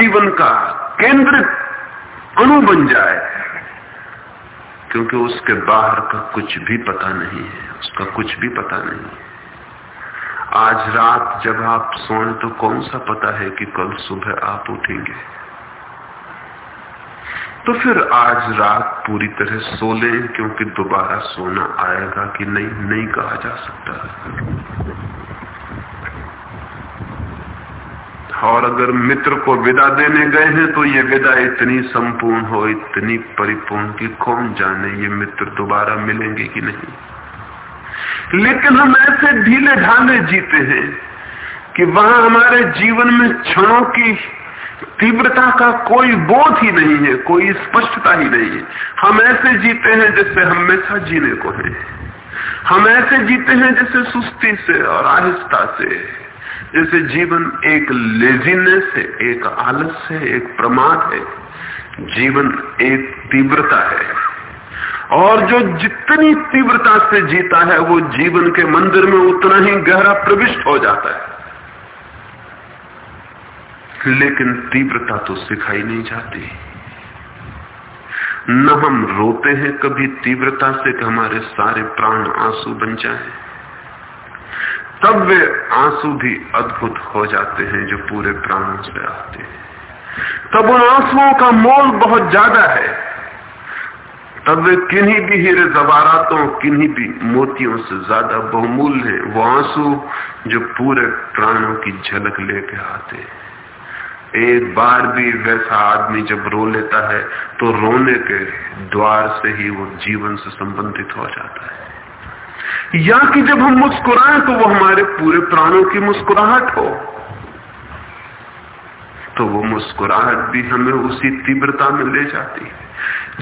जीवन का केंद्र अणु बन जाए। क्योंकि उसके बाहर का कुछ भी पता नहीं है, उसका कुछ भी पता नहीं है। आज रात जब आप सोए तो कौन सा पता है कि कल सुबह आप उठेंगे? तो फिर आज रात पूरी तरह सो लें, क्योंकि दोबारा सोना आएगा कि नहीं नहीं कहा जा सकता। और अगर मित्र को विदा देने गए हैं तो ये विदा इतनी संपूर्ण हो, इतनी परिपूर्ण कि कौन जाने ये मित्र दोबारा मिलेंगे कि नहीं। लेकिन हम ऐसे ढीले ढाले जीते हैं कि वहाँ हमारे जीवन में क्षणों की तीव्रता का कोई बोध ही नहीं है, कोई स्पष्टता ही नहीं है। हम ऐसे जीते हैं जैसे हमेशा जीने को है। हम ऐसे जीते हैं जैसे सुस्ती से और आहिस्ता से। जैसे जीवन एक लेजीनेस है, एक आलस है, एक प्रमाद है, जीवन एक तीव्रता है। और जो जितनी तीव्रता से जीता है, वो जीवन के मंदिर में उतना ही गहरा प्रविष्ट हो जाता है। लेकिन तीव्रता तो सिखाई नहीं जाती। न हम रोते हैं, कभी तीव्रता से कि हमारे सारे प्राण आँसू बन जाएँ। तब वे आँसू भी अद्भुत हो जाते हैं जो पूरे प्राणों से आते हैं। तब उन आंसुओं का मोल बहुत ज़्यादा है। तब वे किन्हीं भी हीरे जवारातों, किन्हीं भी मोतियों से ज़्यादा बहुमूल्य है। वो आँसू जो पूरे प्राणों की झलक लेके आते हैं। एक बार भी वैसा आदमी जब रो लेता है तो रोने के द्वार से ही वो जीवन से संबंधित हो जाता है। या कि जब हम मुस्कुराएँ तो वो हमारे पूरे प्राणों की मुस्कुराहट हो। तो वो मुस्कुराहट भी हमें उसी तीव्रता में ले जाती है।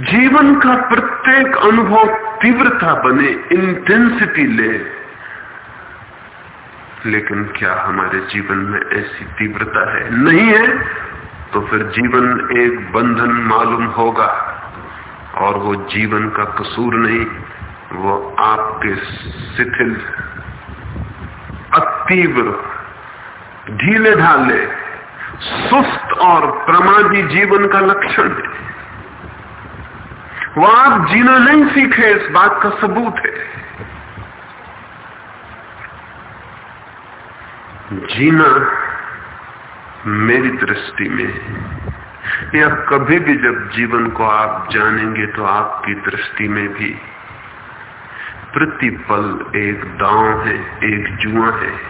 जीवन का प्रत्येक अनुभव तीव्रता बने इंटेंसिटी ले। लेकिन क्या हमारे जीवन में ऐसी तीव्रता है? नहीं है तो फिर जीवन एक बंधन मालूम होगा, और वो जीवन का कसूर नहीं। वो आपके शिथिल, अतीव्र, ढीले ढाले, सुस्त और प्रमादी जीवन का लक्षण है। वो आप जीना नहीं सीखे, इस बात का सबूत है। जीना मेरी दृष्टि में या कभी भी जब जीवन को आप जानेंगे तो आपकी दृष्टि में भी प्रतिपल, एक दांव है, एक जुआ है।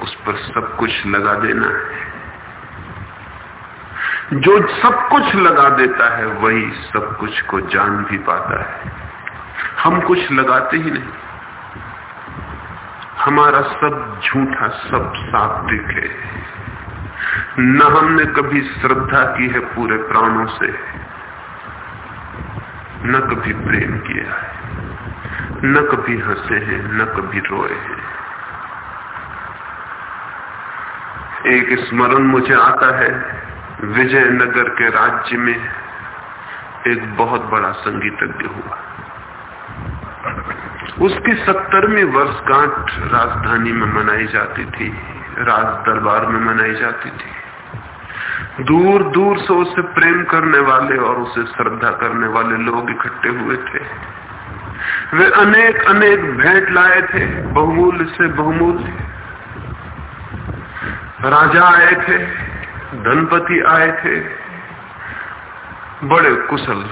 उस पर सब कुछ लगा देना है। जो सब कुछ लगा देता है, वही सब कुछ को जान भी पाता है। हम कुछ लगाते ही नहीं। हमारा सब झूठा, सब सात्विक है। न हमने कभी श्रद्धा की है पूरे प्राणों से। न कभी प्रेम किया है। न कभी हंसे हैं, न कभी रोए हैं। एक स्मरण मुझे आता है, विजयनगर के राज्य में एक बहुत बड़ा संगीतज्ञ हुआ। उसकी सत्तरवीं वर्षगांठ राजधानी में मनाई जाती थी, राज दरबार में मनाई जाती थी। दूर दूर से उसे प्रेम करने वाले और उसे श्रद्धा करने वाले लोग इकट्ठे हुए थे। वे अनेक अनेक भेंट लाए थे, बहुमूल्य से बहुमूल्य। राजा आए थे, धनपति आए थे, बड़े कुशल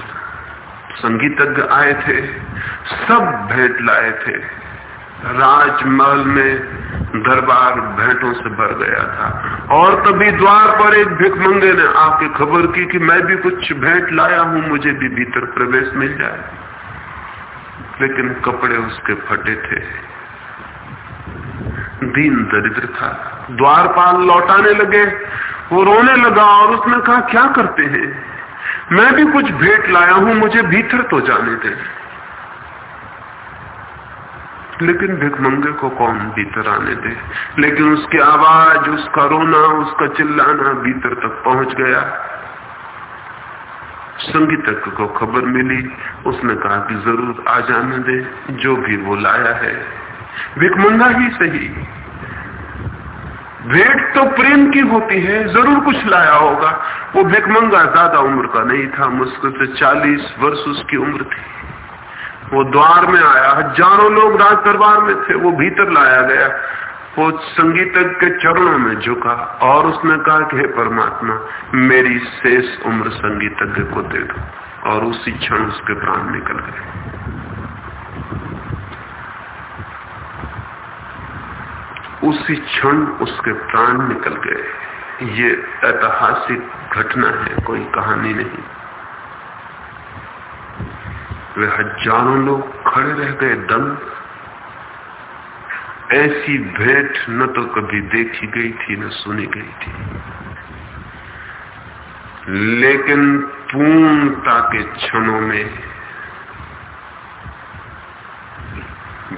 संगीतज्ञ आए थे, सब भेंट लाए थे। राजमहल में दरबार भेंटों से भर गया था। और तभी द्वार पर एक भिकमंगे ने आके खबर की कि मैं भी कुछ भेंट लाया हूँ, मुझे भी भीतर प्रवेश मिल जाए लेकिन कपड़े उसके फटे थे। दीन दरिद्र था। द्वारपाल लौटाने लगे। वो रोने लगा और उसने कहा, क्या करते हैं? मैं भी कुछ भेंट लाया हूँ, मुझे भीतर तो जाने दे। लेकिन भिकमंगे को कौन भीतर आने दे? लेकिन उसकी आवाज़, उसका रोना, उसका चिल्लाना भीतर तक पहुँच गया। संगीतज्ञ को खबर मिली। उसने कहा कि ज़रूर आ जाने दे, जो भी वो लाया है। भिकमंगा ही सही। भेंट तो प्रेम की होती है, ज़रूर कुछ लाया होगा। वो भिकमंगा ज़्यादा उम्र का नहीं था मुश्किल से चालीस वर्ष उसकी उम्र थी। वो द्वार में आया। हज़ारों लोग राज दरबार में थे, वो भीतर लाया गया। वो संगीतज्ञ के चरणों में झुका और उसने कहा कि, हे परमात्मा, मेरी शेष उम्र संगीतज्ञ को दे दो। और उसी क्षण उसके प्राण निकल गए। उसी क्षण उसके प्राण निकल गए। ये ऐतिहासिक घटना है, कोई कहानी नहीं। वे हज़ारों लोग खड़े रह गए, दम ऐसी भेंट न तो कभी देखी गई थी, न सुनी गई थी। लेकिन पूर्णता के क्षणों में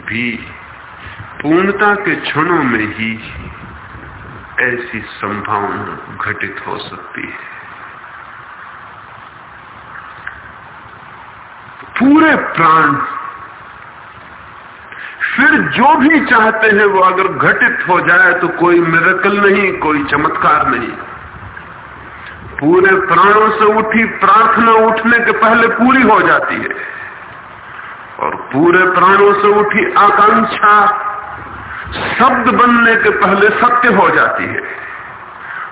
भी, पूर्णता के क्षणों में ही ऐसी संभावना घटित हो सकती है। पूरे प्राण फिर जो भी चाहते हैं वो अगर घटित हो जाए तो कोई मिरकल नहीं, कोई चमत्कार नहीं। पूरे प्राणों से उठी प्रार्थना उठने के पहले पूरी हो जाती है। और पूरे प्राणों से उठी आकांक्षा शब्द बनने के पहले सत्य हो जाती है।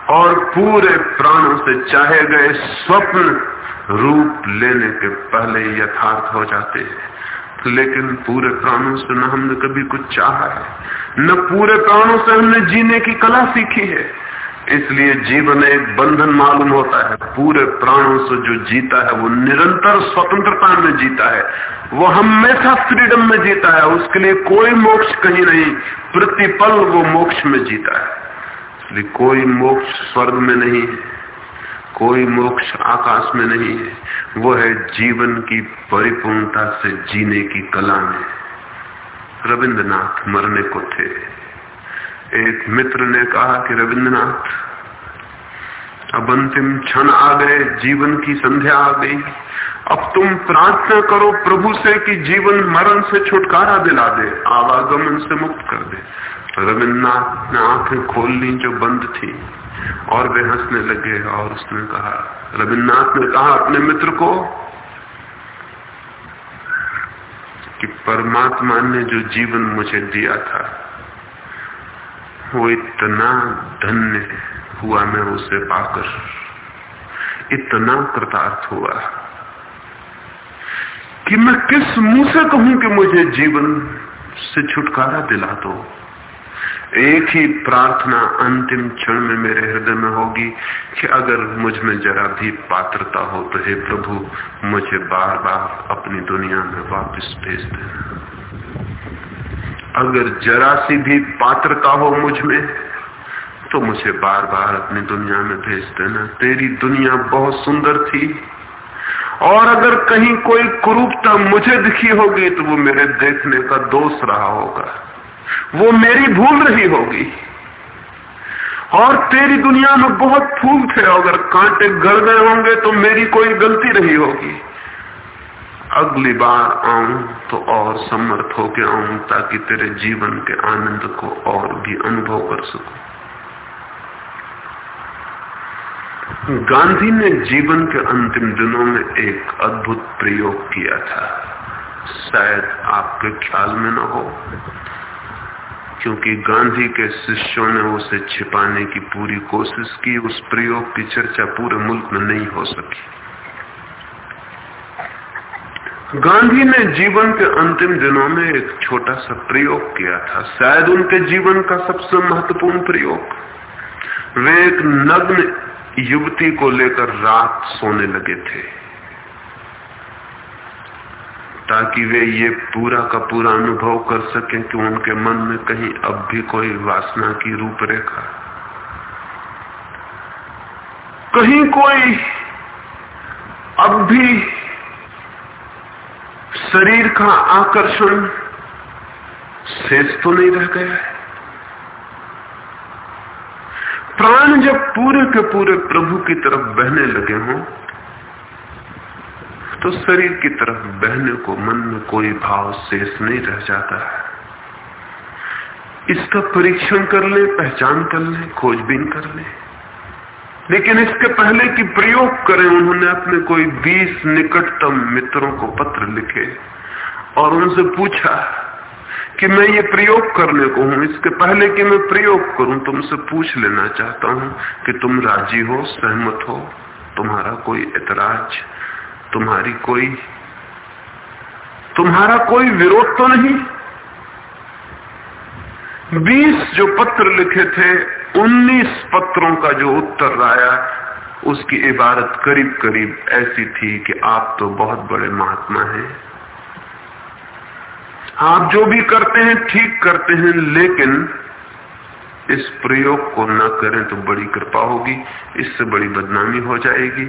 और पूरे प्राणों से चाहे गए स्वप्न रूप लेने के पहले यथार्थ हो जाते हैं। लेकिन पूरे प्राणों से न हमने कभी कुछ चाहा है, न पूरे प्राणों से हमने जीने की कला सीखी है। इसलिए जीवन एक बंधन मालूम होता है। पूरे प्राणों से जो जीता है, वो निरंतर स्वतंत्रता में जीता है। वो हमेशा फ्रीडम में जीता है। उसके लिए कोई मोक्ष कहीं नहीं, प्रतिपल वो मोक्ष में जीता है। इसलिए कोई मोक्ष स्वर्ग में नहीं है, कोई मोक्ष आकाश में नहीं है वो है जीवन की परिपूर्णता से जीने की कला में। रविंद्रनाथ मरने को थे। एक मित्र ने कहा कि रविंद्रनाथ, अब अंतिम क्षण आ गए, जीवन की संध्या आ गई। अब तुम प्रार्थना करो प्रभु से कि जीवन मरण से छुटकारा दिला दे, आवागमन से मुक्त कर दे। रविन्द्रनाथ ने आँखें खोल ली जो बंद थी। और वे हंसने लगे और उसने कहा, रविन्द्रनाथ ने कहा अपने मित्र को कि परमात्मा ने जो जीवन मुझे दिया था, वो इतना धन्य हुआ मैं उसे पाकर, इतना कृतार्थ हुआ कि मैं किस मुँह से कहूँ कि मुझे जीवन से छुटकारा दिला दो। एक ही प्रार्थना अंतिम क्षण में मेरे हृदय में होगी कि अगर मुझमें जरा भी पात्रता हो तो हे प्रभु, मुझे बार बार अपनी दुनिया में वापस भेज देना अगर जरा सी भी पात्रता हो मुझमें तो मुझे बार बार अपनी दुनिया में भेज देना। तेरी दुनिया बहुत सुंदर थी, और अगर कहीं कोई कुरूपता मुझे दिखी होगी तो वो मेरे देखने का दोष रहा होगा। वो मेरी भूल रही होगी। और तेरी दुनिया में बहुत फूल थे, अगर कांटे गड़ गए होंगे तो मेरी कोई गलती रही होगी। अगली बार आऊँ तो और समर्थ होके आऊँ, ताकि तेरे जीवन के आनंद को और भी अनुभव कर सकूँ। गांधी ने जीवन के अंतिम दिनों में एक अद्भुत प्रयोग किया था। शायद आपके ख्याल में न हो। क्योंकि गांधी के शिष्यों ने उसे छिपाने की पूरी कोशिश की, उस प्रयोग की चर्चा पूरे मुल्क में नहीं हो सकी। गांधी ने जीवन के अंतिम दिनों में एक छोटा सा प्रयोग किया था, शायद उनके जीवन का सबसे महत्वपूर्ण प्रयोग। वे एक नग्न युवती को लेकर रात सोने लगे थे। ताकि वे ये पूरा का पूरा अनुभव कर सकें कि उनके मन में कहीं अब भी कोई वासना की रूपरेखा। कहीं कोई अब भी शरीर का आकर्षण शेष तो नहीं रह गया है। प्राण जब पूरे के पूरे प्रभु की तरफ़ बहने लगे हों तो शरीर की तरफ़ बहने को, मन में कोई भाव शेष नहीं रह जाता है। इसका परीक्षण कर ले, पहचान कर ले, खोजबीन कर ले। लेकिन इसके पहले कि प्रयोग करें, उन्होंने अपने कोई बीस निकटतम मित्रों को पत्र लिखे और उनसे पूछा कि मैं ये प्रयोग करने को हूँ। इसके पहले कि मैं प्रयोग करूँ, तुमसे पूछ लेना चाहता हूँ कि तुम राज़ी हो, सहमत हो, तुम्हारा कोई ऐतराज तुम्हारी कोई, तुम्हारा कोई विरोध तो नहीं? बीस जो पत्र लिखे थे, उन्नीस पत्रों का जो उत्तर आया, उसकी इबारत करीब करीब ऐसी थी कि आप तो बहुत बड़े महात्मा हैं। आप जो भी करते हैं, ठीक करते हैं, लेकिन इस प्रयोग को न करें तो बड़ी कृपा होगी, इससे बड़ी बदनामी हो जाएगी।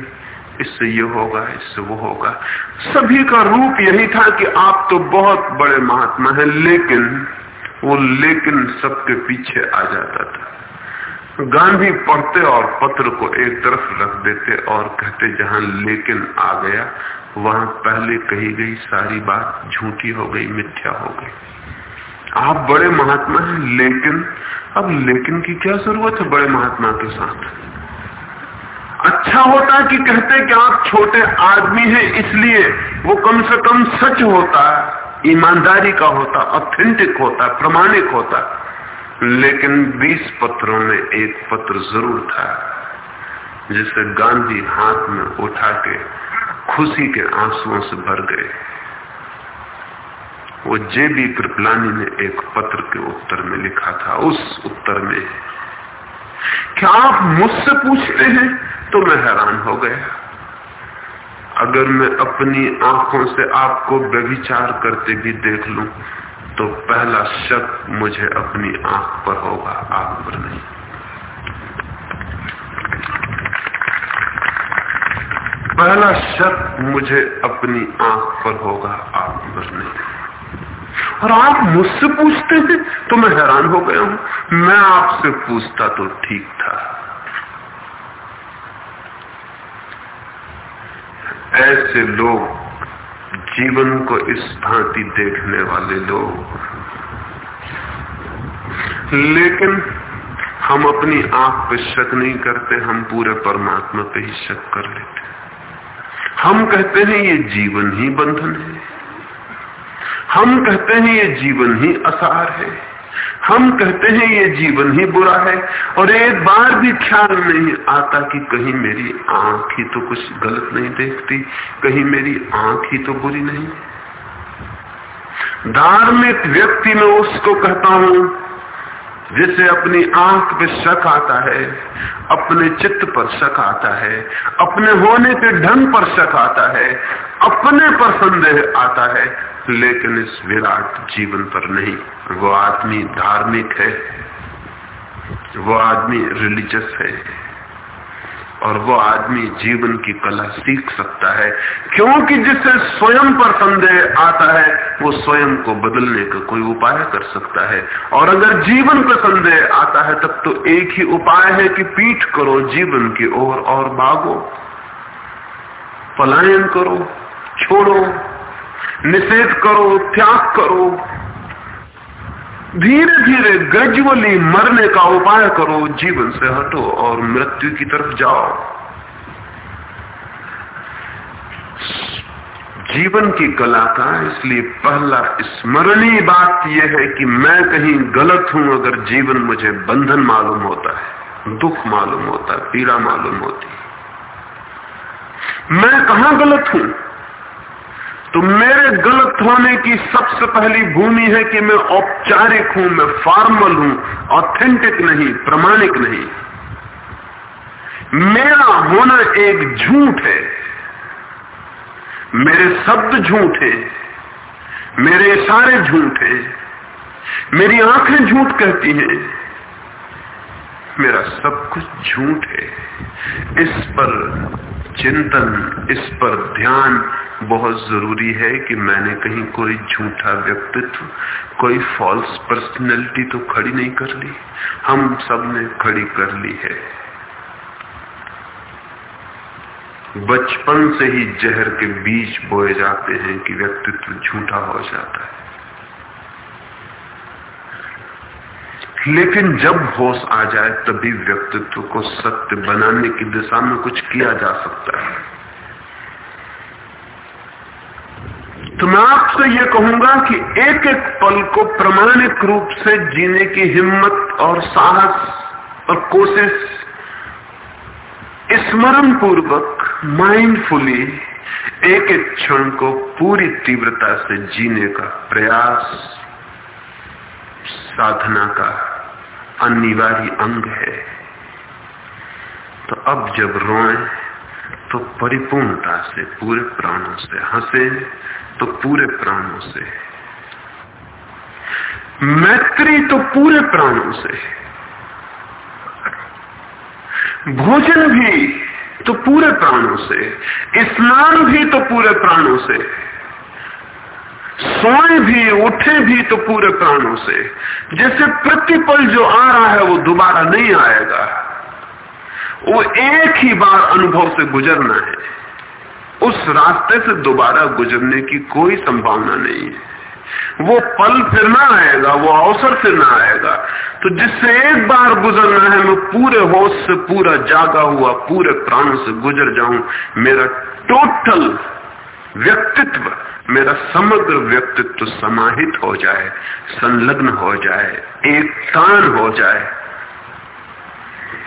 इससे ये होगा, इससे वो होगा। सभी का रूप यही था कि आप तो बहुत बड़े महात्मा हैं, लेकिन वो लेकिन सबके पीछे आ जाता था। गांधी पढ़ते और पत्र को एक तरफ़ रख देते और कहते, जहाँ लेकिन आ गया, वहाँ पहले कही गई सारी बात झूठी हो गई, मिथ्या हो गई। आप बड़े महात्मा हैं, लेकिन, अब लेकिन की क्या ज़रूरत है बड़े महात्मा के साथ? अच्छा होता कि कहते कि आप छोटे आदमी हैं, इसलिए वो कम से कम सच होता, ईमानदारी का होता ऑथेंटिक होता, प्रमाणिक होता। लेकिन बीस पत्रों में एक पत्र ज़रूर था, जिसे गांधी हाथ में उठा के खुशी के आंसुओं से भर गए। वो जे बी कृपलानी ने एक पत्र के उत्तर में लिखा था, उस उत्तर में, क्या आप मुझसे पूछते हैं तो मैं हैरान हो गया। अगर मैं अपनी आँखों से आपको व्यभिचार करते भी देख लूँ तो पहला शक मुझे अपनी आँख पर होगा, आप पर नहीं। पहला शक मुझे अपनी आँख पर होगा, आप पर नहीं। और आप मुझसे पूछते थे तो मैं हैरान हो गया हूँ। मैं आपसे पूछता तो ठीक था। ऐसे लोग जीवन को इस भांति देखने वाले लोग। लेकिन हम अपनी आँख पे शक नहीं करते, हम पूरे परमात्मा पे ही शक कर लेते हम कहते हैं, ये जीवन ही बंधन है। हम कहते हैं, ये जीवन ही असार है। हम कहते हैं, ये जीवन ही बुरा है। और एक बार भी ख्याल नहीं आता कि कहीं मेरी आँख ही तो कुछ गलत नहीं देखती, कहीं मेरी आँख ही तो बुरी नहीं। धार्मिक व्यक्ति में उसको कहता हूँ, जिसे अपनी आँख पे शक आता है, अपने चित्त पर शक आता है, अपने होने के ढंग पर शक आता है, अपने पर संदेह आता है लेकिन इस विराट जीवन पर नहीं वो आदमी धार्मिक है वो आदमी रिलीजियस है और वो आदमी जीवन की कला सीख सकता है क्योंकि जिसे स्वयं पर संदेह आता है वो स्वयं को बदलने का कोई उपाय कर सकता है। और अगर जीवन पर संदेह आता है तब तो एक ही उपाय है कि पीठ करो जीवन की ओर और, और भागो पलायन करो छोड़ो। निषेध करो, त्याग करो। धीरे धीरे ग्रेजुअली मरने का उपाय करो, जीवन से हटो और मृत्यु की तरफ़ जाओ। जीवन की कला का इसलिए पहला स्मरणीय बात यह है कि मैं कहीं गलत हूँ अगर जीवन मुझे बंधन मालूम होता है, दुख मालूम होता है, पीड़ा मालूम होती मैं कहा गलत हूँ? तो मेरे गलत होने की सबसे पहली भूमि है कि मैं औपचारिक हूँ, मैं फॉर्मल हूँ ऑथेंटिक नहीं, प्रमाणिक नहीं। मेरा होना एक झूठ है। मेरे शब्द झूठ है। मेरे इशारे झूठ है। मेरी आँखें झूठ कहती हैं। मेरा सब कुछ झूठ है। इस पर चिंतन, इस पर ध्यान बहुत ज़रूरी है कि मैंने कहीं कोई झूठा व्यक्तित्व, कोई फॉल्स पर्सनैलिटी तो खड़ी नहीं कर ली। हम सबने खड़ी कर ली है। बचपन से ही जहर के बीज बोए जाते हैं कि व्यक्तित्व झूठा हो जाता है। लेकिन जब होश आ जाए, तभी व्यक्तित्व को सत्य बनाने की दिशा में कुछ किया जा सकता है। तो मैं आपसे यह कहूँगा कि एक एक पल को प्रमाणिक रूप से जीने की हिम्मत और साहस और कोशिश स्मरण पूर्वक माइंडफुली एक एक क्षण को पूरी तीव्रता से जीने का प्रयास, साधना का अनिवार्य अंग है। तो अब जब रोए तो परिपूर्णता से, पूरे प्राणों से हंसे तो पूरे प्राणों से। मैत्री तो पूरे प्राणों से। भोजन भी तो पूरे प्राणों से। स्नान भी तो पूरे प्राणों से। सोए भी उठे भी तो पूरे प्राणों से। जैसे प्रतिपल जो आ रहा है, वो दोबारा नहीं आएगा। वो एक ही बार अनुभव से गुजरना है। उस रास्ते से दोबारा गुजरने की कोई संभावना नहीं है। वो पल फिर ना आएगा, वो अवसर फिर ना आएगा। तो जिससे एक बार गुजरना है, मैं पूरे होश से, पूरा जागा हुआ, पूरे प्राणों से गुजर जाऊँ, मेरा टोटल व्यक्तित्व मेरा समग्र व्यक्तित्व समाहित हो जाए, संलग्न हो जाए एक तान हो जाए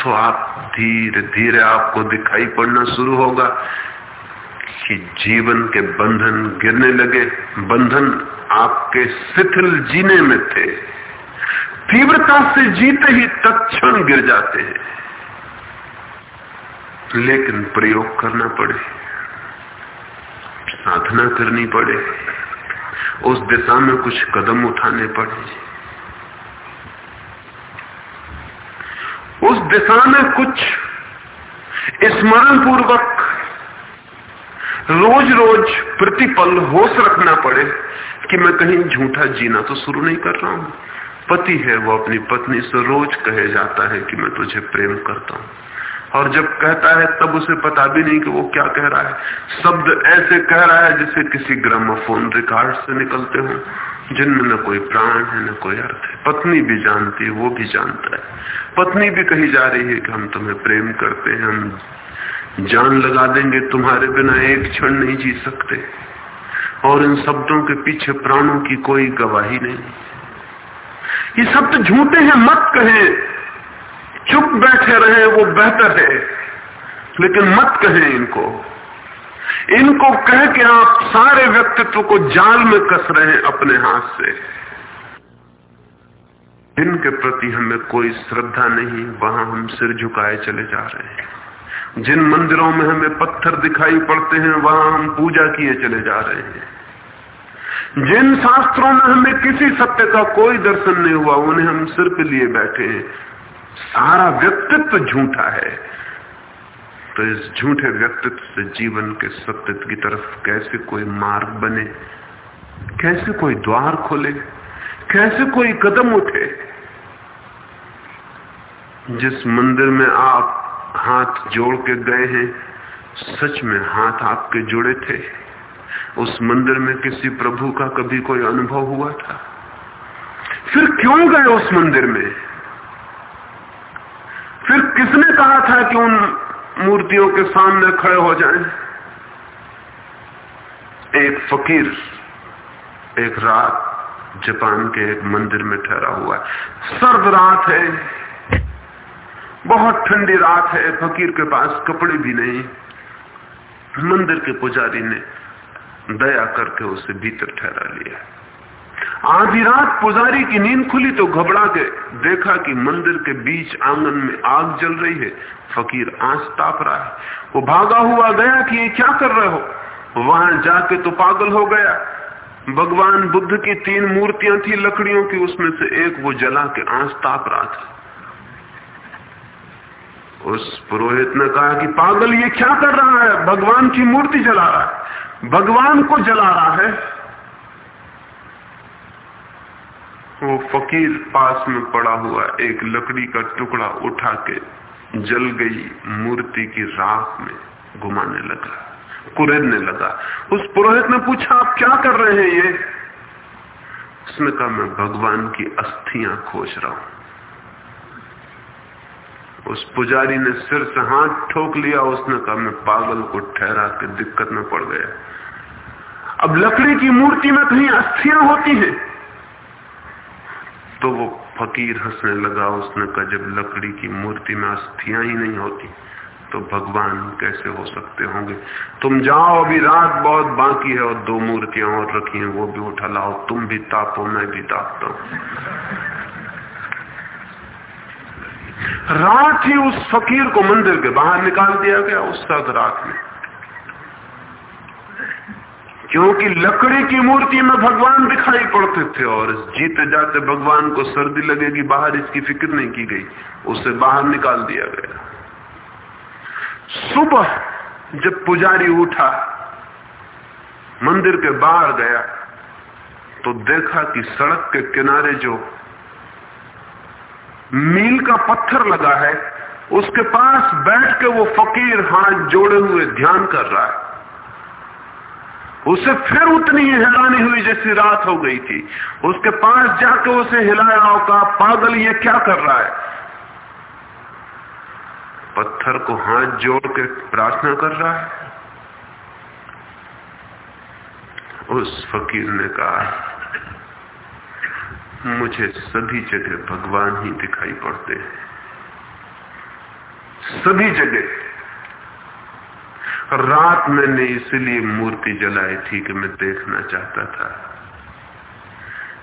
तो आप धीरे धीरे आपको दिखाई पड़ना शुरू होगा कि जीवन के बंधन गिरने लगे। बंधन आपके शिथिल जीने में थे। तीव्रता से जीते ही तत्क्षण गिर जाते हैं। लेकिन प्रयोग करना पड़े। साधना करनी पड़े। उस दिशा में कुछ कदम उठाने पड़े। उस दिशा में कुछ स्मरण पूर्वक रोज रोज प्रतिपल होश रखना पड़े कि मैं कहीं झूठा जीना तो शुरू नहीं कर रहा हूँ। पति है वो अपनी पत्नी से रोज कहे जाता है कि मैं तुझे प्रेम करता हूँ। और जब कहता है, तब उसे पता भी नहीं कि वो क्या कह रहा है। शब्द ऐसे कह रहा है जैसे किसी ग्रामोफोन रिकॉर्ड से निकलते हो। जिनमें न कोई प्राण है, न कोई अर्थ है। पत्नी भी जानती है, वो भी जानता है। पत्नी भी कही जा रही है कि हम तुम्हें प्रेम करते हैं, हम जान लगा देंगे, तुम्हारे बिना एक क्षण नहीं जी सकते। और इन शब्दों के पीछे प्राणों की कोई गवाही नहीं। ये शब्द झूठे हैं, मत कहे। चुप बैठे रहे, वो बेहतर है। लेकिन मत कहें इनको। इनको कह के आप सारे व्यक्तित्व को जाल में कस रहे हैं अपने हाथ से। इनके प्रति हमें कोई श्रद्धा नहीं, वहाँ हम सिर झुकाए चले जा रहे हैं। जिन मंदिरों में हमें पत्थर दिखाई पड़ते हैं, वहाँ हम पूजा किए चले जा रहे हैं। जिन शास्त्रों में हमें किसी सत्य का कोई दर्शन नहीं हुआ, उन्हें हम सिर पे लिए बैठे हैं। सारा व्यक्तित्व झूठा है। तो इस झूठे व्यक्तित्व से जीवन के सत्य की तरफ़ कैसे कोई मार्ग बने? कैसे कोई द्वार खोले? कैसे कोई कदम उठे? जिस मंदिर में आप हाथ जोड़ के गए हैं, सच में हाथ आपके जुड़े थे। उस मंदिर में किसी प्रभु का कभी कोई अनुभव हुआ था? फिर क्यों गए उस मंदिर में? फिर किसने कहा था कि उन मूर्तियों के सामने खड़े हो जाएँ? एक फकीर, एक रात जापान के एक मंदिर में ठहरा हुआ है। सर्द रात है, बहुत ठंडी रात है, फकीर के पास कपड़े भी नहीं। मंदिर के पुजारी ने दया करके उसे भीतर ठहरा लिया। आधी रात पुजारी की नींद खुली तो घबरा के देखा कि मंदिर के बीच आँगन में आग जल रही है। फकीर आंस ताप रहा है। वो भागा हुआ गया कि ये क्या कर रहे हो? वहाँ जाके तो पागल हो गया। भगवान बुद्ध की तीन मूर्तियाँ थी लकड़ियों की, उसमें से एक वो जला के आंस ताप रहा था। उस पुरोहित ने कहा कि पागल, ये क्या कर रहा है? भगवान की मूर्ति जला रहा है। भगवान को जला रहा है। वो फकीर पास में पड़ा हुआ एक लकड़ी का टुकड़ा उठा के जल गई मूर्ति की राख में घुमाने लगा, कुरेदने लगा। उस पुरोहित ने पूछा, आप क्या कर रहे हैं ये? उसने कहा, मैं भगवान की अस्थियाँ खोज रहा हूँ। उस पुजारी ने सिर से हाथ ठोक लिया। उसने कहा, मैं पागल को ठहरा के दिक्कत में पड़ गया। अब लकड़ी की मूर्ति में कहीं अस्थियाँ होती हैं? तो वो फकीर हंसने लगा, उसने कहा, जब लकड़ी की मूर्ति में अस्थियाँ ही नहीं होती तो भगवान कैसे हो सकते होंगे? तुम जाओ, अभी रात बहुत बाकी है और दो मूर्तियाँ और रखी हैं, वो भी उठा लाओ, तुम भी तापो, मैं भी तापता हूँ। रात ही उस फकीर को मंदिर के बाहर निकाल दिया गया, उस रात में। क्योंकि लकड़ी की मूर्ति में भगवान दिखाई पड़ते थे और जीते जाते भगवान को सर्दी लगेगी, बाहर इसकी फ़िक्र नहीं की गई, उसे बाहर निकाल दिया गया। सुबह जब पुजारी उठा, मंदिर के बाहर गया तो देखा कि सड़क के किनारे जो मील का पत्थर लगा है, उसके पास बैठ के वो फकीर हाथ जोड़े हुए ध्यान कर रहा है। उसे फिर उतनी ही हैरानी हुई जैसी रात हो गई थी। उसके पास जाके उसे हिलाया और कहा, पागल, ये क्या कर रहा है? पत्थर को हाथ जोड़ के प्रार्थना कर रहा है। उस फकीर ने कहा, मुझे सभी जगह भगवान ही दिखाई पड़ते हैं। सभी जगह रात मैंने इसलिए मूर्ति जलाई थी कि मैं देखना चाहता था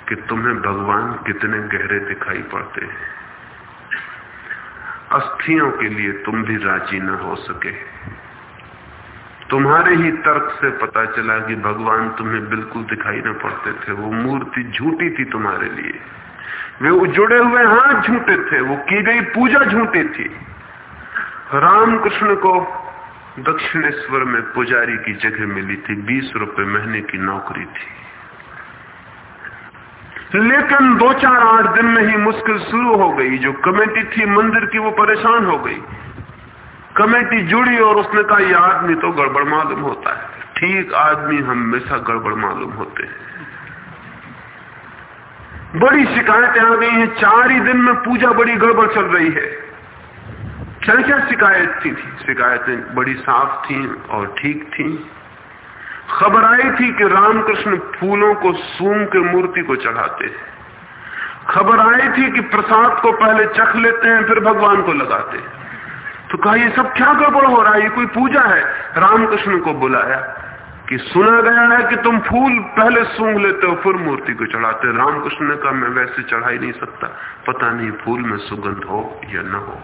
कि तुम्हें भगवान कितने गहरे दिखाई पड़ते हैं। अस्थियों के लिए तुम भी राज़ी न हो सके। तुम्हारे ही तर्क से पता चला कि भगवान तुम्हें बिल्कुल दिखाई न पड़ते थे। वो मूर्ति झूठी थी तुम्हारे लिए। वे जुड़े हुए हाथ झूठे थे। वो की गई पूजा झूठी थी। रामकृष्ण को दक्षिणेश्वर में पुजारी की जगह मिली थी, बीस रुपए महीने की नौकरी थी। लेकिन दो चार आठ दिन में ही मुश्किल शुरू हो गई। जो कमेटी थी मंदिर की, वो परेशान हो गई। कमेटी जुड़ी और उसने कहा यह आदमी तो गड़बड़ मालूम होता है। ठीक आदमी हमेशा गड़बड़ मालूम होते हैं। बड़ी शिकायतें आ गई हैं। चार ही दिन में पूजा बड़ी गड़बड़ चल रही है। क्या क्या शिकायत थी, थी। शिकायतें बड़ी साफ़ थी और ठीक थी। खबर आई थी कि रामकृष्ण फूलों को सूंग के मूर्ति को चढ़ाते हैं। खबर आई थी कि प्रसाद को पहले चख लेते हैं फिर भगवान को लगाते हैं। तो कहा ये सब क्या गड़बड़ हो रहा है? ये कोई पूजा है? रामकृष्ण को बुलाया कि सुना गया है कि तुम फूल पहले सूंघ लेते हो फिर मूर्ति को चढ़ाते रामकृष्ण ने कहा मैं वैसे चढ़ा ही नहीं सकता। पता नहीं फूल में सुगंध हो या न हो।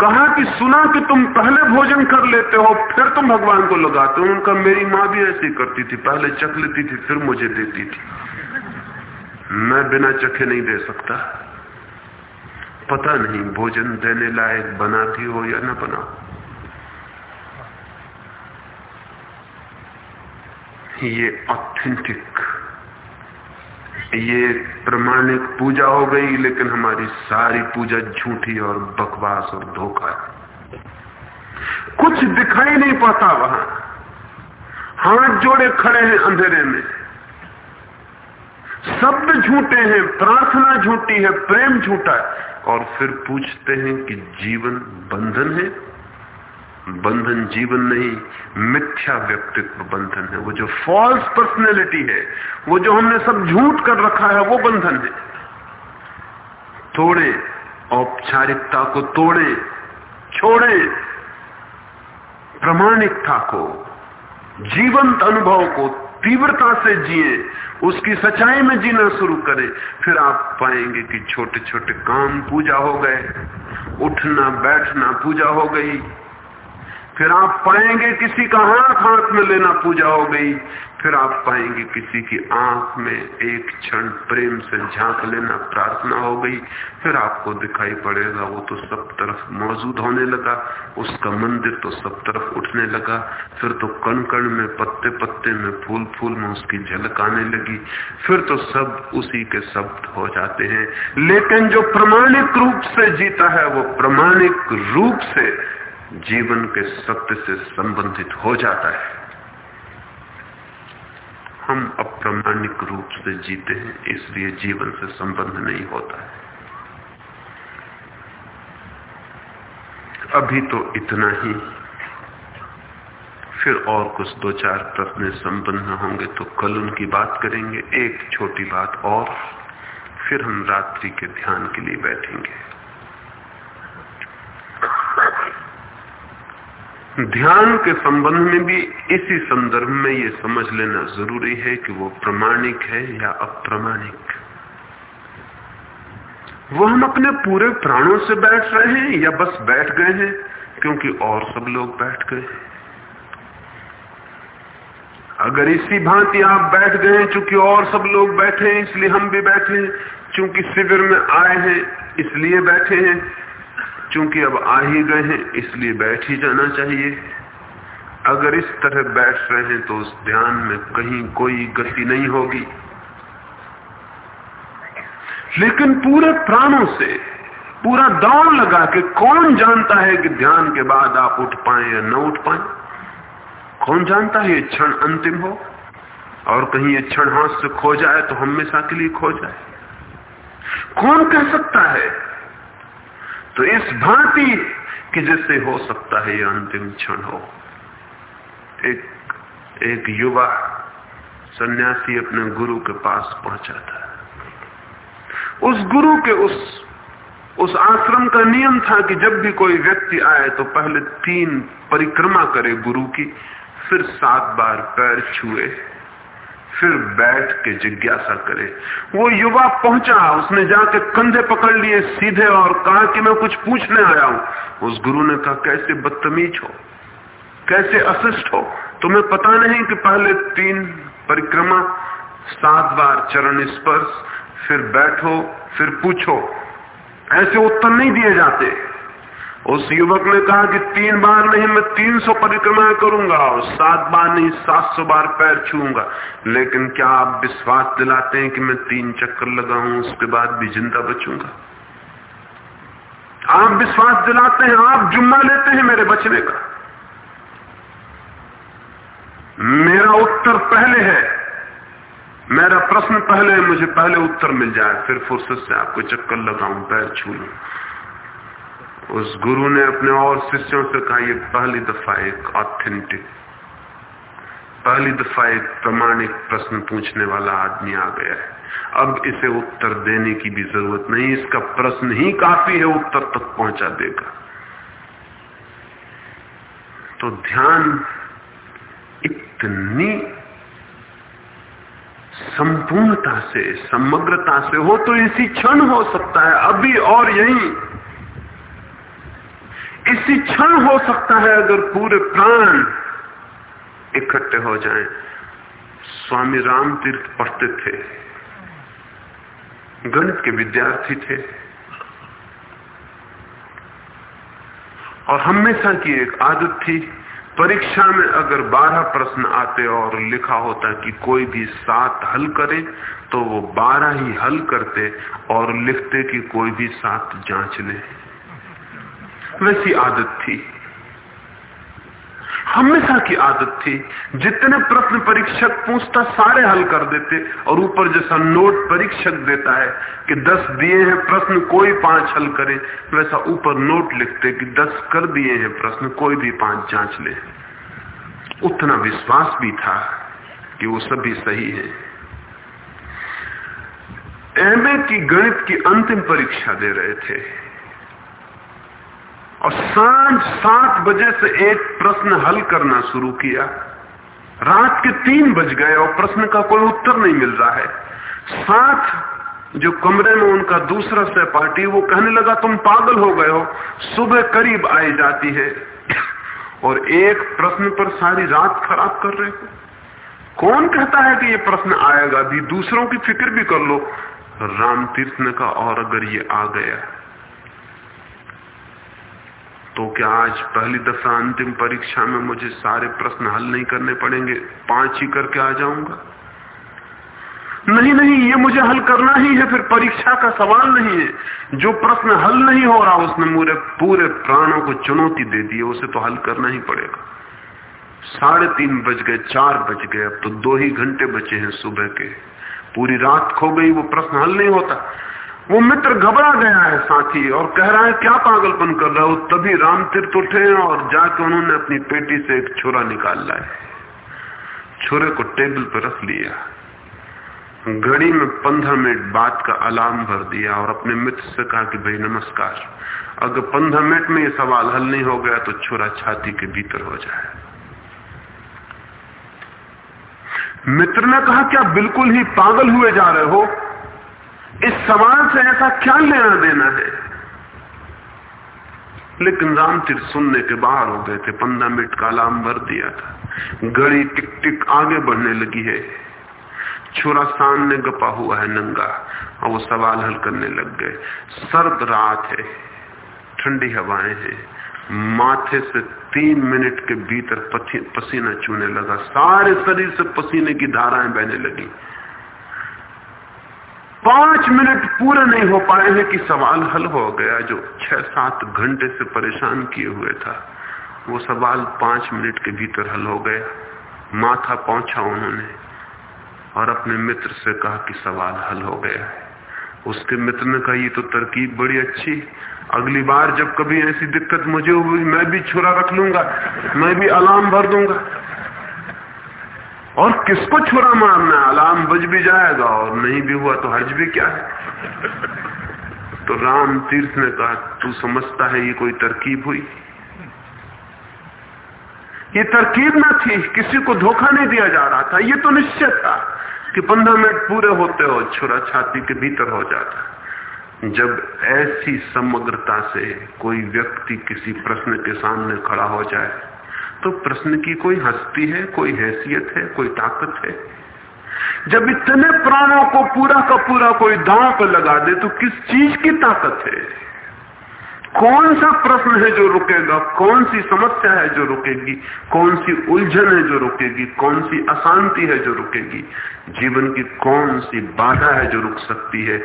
कहा कि सुना कि तुम पहले भोजन कर लेते हो, फिर तुम भगवान को लगाते हो। उनका मेरी माँ भी ऐसी करती थी। पहले चख लेती थी, फिर मुझे देती थी। मैं बिना चखे नहीं दे सकता। पता नहीं भोजन देने लायक बनाती हो या न बना। ये ऑथेंटिक ये प्रमाणिक पूजा हो गई, लेकिन हमारी सारी पूजा झूठी और बकवास और धोखा है। कुछ दिखाई नहीं पाता वहाँ। हाथ जोड़े खड़े हैं अंधेरे में। शब्द झूठे हैं, प्रार्थना झूठी है, प्रेम झूठा है। और फिर पूछते हैं कि जीवन बंधन है? बंधन जीवन नहीं, मिथ्या व्यक्तित्व बंधन है। वो जो फॉल्स पर्सनैलिटी है, वो जो हमने सब झूठ कर रखा है, वो बंधन है। तोड़े, औपचारिकता को तोड़े, छोड़े, प्रमाणिकता को, जीवंत अनुभव को, तीव्रता से जिए, उसकी सच्चाई में जीना शुरू करें, फिर आप पाएँगे कि छोटे छोटे काम पूजा हो गए, उठना, बैठना पूजा हो गई। फिर आप पाएँगे किसी का हाथ हाथ में लेना पूजा हो गई। फिर आप पाएँगे किसी की आँख में एक क्षण प्रेम से झाँक लेना प्रार्थना हो गई। फिर आपको दिखाई पड़ेगा, वो तो सब तरफ़ मौजूद होने लगा। उसका मंदिर तो सब तरफ़ उठने लगा। फिर तो कण कण में पत्ते पत्ते में फूल फूल में उसकी झलक आने लगी। फिर तो सब उसी के शब्द हो जाते हैं। लेकिन जो प्रमाणिक रूप से जीता है, वो प्रमाणिक रूप से जीवन के सत्य से संबंधित हो जाता है। हम अप्रमाणिक रूप से जीते हैं, इसलिए जीवन से संबंध नहीं होता है। अभी तो इतना ही। फिर और कुछ दो चार प्रश्न संपन्न होंगे तो कल उनकी बात करेंगे। एक छोटी बात और, फिर हम रात्रि के ध्यान के लिए बैठेंगे। ध्यान के संबंध में भी इसी संदर्भ में ये समझ लेना ज़रूरी है कि वो प्रमाणिक है या अप्रमाणिक। वो हम अपने पूरे प्राणों से बैठ रहे हैं या बस बैठ गए हैं, क्योंकि और सब लोग बैठ गए हैं। अगर इसी भांति आप बैठ गए हैं, चूँकि और सब लोग बैठे हैं, इसलिए हम भी बैठे हैं, चूँकि शिविर में आए हैं, इसलिए बैठे हैं चूँकि अब आ ही गए हैं, इसलिए बैठ ही जाना चाहिए। अगर इस तरह बैठ रहे हैं तो उस ध्यान में कहीं कोई गति नहीं होगी। लेकिन पूरे प्राणों से, पूरा दौड़ लगा के कौन जानता है कि ध्यान के बाद आप उठ पाए या न उठ पाए? कौन जानता है ये क्षण अंतिम हो? और कहीं ये क्षण हाथ से खो जाए तो हमेशा के लिए खो जाए। कौन कह सकता है तो इस भांति कि जैसे हो सकता है ये अंतिम क्षण हो। एक एक युवा सन्यासी अपने गुरु के पास पहुँचा था उस गुरु के उस उस आश्रम का नियम था कि जब भी कोई व्यक्ति आए तो पहले तीन परिक्रमा करे गुरु की, फिर सात बार पैर छुए। फिर बैठ के जिज्ञासा करे। वो युवा पहुँचा, उसने जाके कंधे पकड़ लिए सीधे और कहा कि मैं कुछ पूछने आया हूँ। उस गुरु ने कहा, कैसे बदतमीज हो? कैसे अशिष्ट हो? तुम्हें पता नहीं कि पहले तीन परिक्रमा, सात बार चरण स्पर्श, फिर बैठो, फिर पूछो। ऐसे उत्तर नहीं दिए जाते। उस युवक ने कहा कि तीन बार नहीं, मैं तीन सौ परिक्रमा करूँगा और सात बार नहीं, सात सौ बार पैर छूँगा लेकिन क्या आप विश्वास दिलाते हैं कि मैं तीन चक्कर लगाऊँ, उसके बाद भी ज़िंदा बचूँगा? आप विश्वास दिलाते हैं, आप जुम्मा लेते हैं मेरे बचने का। मेरा उत्तर पहले है। मेरा प्रश्न पहले है, मुझे पहले उत्तर मिल जाए, फिर फुर्सत से आपको चक्कर लगाऊँ, पैर छू लू। उस गुरु ने अपने और शिष्यों से कहा यह पहली दफ़ा एक ऑथेंटिक पहली दफ़ा एक प्रमाणिक प्रश्न पूछने वाला आदमी आ गया है। अब इसे उत्तर देने की भी ज़रूरत नहीं, इसका प्रश्न ही काफ़ी है, उत्तर तक पहुँचा देगा। तो ध्यान इतनी संपूर्णता से, समग्रता से हो तो इसी क्षण हो सकता है। अभी और यही इसी क्षण हो सकता है अगर पूरे प्राण इकट्ठे हो जाएँ। स्वामी राम तीर्थ पढ़ते थे। गणित के विद्यार्थी थे। और हमेशा की एक आदत थी, परीक्षा में अगर बारह प्रश्न आते और लिखा होता कि कोई भी सात हल करे तो वो बारह ही हल करते और लिखते कि कोई भी सात जाँच ले। वैसी आदत थी। हमेशा की आदत थी, जितने प्रश्न परीक्षक पूछता सारे हल कर देते और ऊपर जैसा नोट परीक्षक देता है कि दस दिए हैं प्रश्न, कोई पाँच हल करे, वैसा ऊपर नोट लिखते कि दस कर दिए हैं प्रश्न, कोई भी पाँच जाँच ले। उतना विश्वास भी था कि वो सभी सही है। एमए की गणित की अंतिम परीक्षा दे रहे थे। और साँझ सात बजे से एक प्रश्न हल करना शुरू किया। रात के तीन बज गए और प्रश्न का कोई उत्तर नहीं मिल रहा है। साथ जो कमरे में उनका दूसरा सहपाठी वो कहने लगा, तुम पागल हो गए हो। सुबह करीब आई जाती है। और एक प्रश्न पर सारी रात खराब कर रहे हो। कौन कहता है कि ये प्रश्न आएगा? भी दूसरों की फ़िक्र भी कर लो। राम तीर्थ ने कहा, और अगर ये आ गया तो क्या आज पहली दफ़ा अंतिम परीक्षा में मुझे सारे प्रश्न हल नहीं करने पड़ेंगे? पाँच ही करके आ जाऊँगा। नहीं नहीं, ये मुझे हल करना ही है, फिर परीक्षा का सवाल नहीं है। जो प्रश्न हल नहीं हो रहा, उसने मेरे पूरे प्राणों को चुनौती दे दी उसे तो हल करना ही पड़ेगा। साढ़े तीन बज गए, चार बज गए, अब तो दो ही घंटे बचे हैं सुबह के। पूरी रात खो गई, वो प्रश्न हल नहीं होता। वो मित्र घबरा गया है साथी और कह रहा है, क्या पागलपन कर रहा हो? तभी राम तीर्थ उठे और जाके उन्होंने अपनी पेटी से एक छुरा निकाल लाए छुरे को टेबल पर रख लिया। घड़ी में पंद्रह मिनट बाद का अलार्म भर दिया और अपने मित्र से कहा कि, भाई नमस्कार, अगर पंद्रह मिनट में ये सवाल हल नहीं हो गया तो छुरा छाती के भीतर हो जाए। मित्र ने कहा, क्या बिल्कुल ही पागल हुए जा रहे हो? इस सवाल से ऐसा क्या लेना देना है? लेकिन रामतीर्थ सुनने के बाहर हो गए थे, पंद्रह मिनट का अलार्म भर दिया था। घड़ी टिक टिक आगे बढ़ने लगी है। छुरा सामने गपा हुआ है नंगा, और वो सवाल हल करने लग गए। सर्द रात है, ठंडी हवाएँ हैं। माथे से तीन मिनट के भीतर पसीना चूने लगा। सारे शरीर से पसीने की धाराएँ बहने लगी। पाँच मिनट पूरे नहीं हो पाए हैं कि सवाल हल हो गया। जो छह सात घंटे से परेशान किए हुए था, वो सवाल पाँच मिनट के भीतर हल हो गया। माथा पहुँचा उन्होंने और अपने मित्र से कहा कि सवाल हल हो गया है। उसके मित्र ने कहा, ये तो तरकीब बड़ी अच्छी। अगली बार जब कभी ऐसी दिक्कत मुझे हुई मैं भी छुरा रख लूँगा, मैं भी अलार्म भर दूँगा। और किसको छुरा मारना अलार्म बज भी जाएगा और नहीं भी हुआ तो हर्ज भी क्या है? तो राम तीर्थ ने कहा, तू समझता है ये कोई तरकीब हुई? ये तरकीब ना थी। किसी को धोखा नहीं दिया जा रहा था। ये तो निश्चित था कि पंद्रह मिनट पूरे होते हो, छुरा छाती के भीतर हो जाता। जब ऐसी समग्रता से कोई व्यक्ति किसी प्रश्न के सामने खड़ा हो जाए तो प्रश्न की कोई हस्ती है, कोई हैसियत है, कोई ताकत है? जब इतने प्राणों को पूरा का पूरा कोई दांव पर लगा दे तो किस चीज़ की ताकत है? कौन सा प्रश्न है जो रुकेगा? कौन सी समस्या है जो रुकेगी? कौन सी उलझन है जो रुकेगी? कौन सी अशांति है जो रुकेगी? जीवन की कौन सी बाधा है जो रुक सकती है?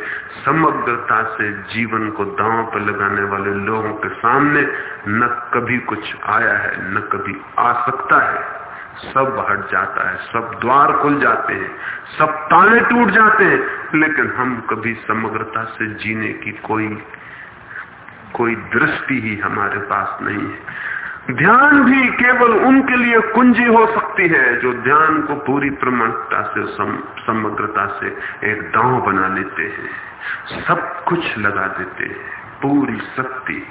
समग्रता से जीवन को दांव पर लगाने वाले लोगों के सामने न कभी कुछ आया है, न कभी आ सकता है। सब हट जाता है, सब द्वार खुल जाते हैं, सब ताले टूट जाते हैं, लेकिन हम कभी समग्रता से जीने की कोई कोई दृष्टि ही हमारे पास नहीं है। ध्यान भी केवल उनके लिए कुंजी हो सकती है जो ध्यान को पूरी प्रमाणता से सम, समग्रता से एक दांव बना लेते हैं। सब कुछ लगा देते हैं पूरी शक्ति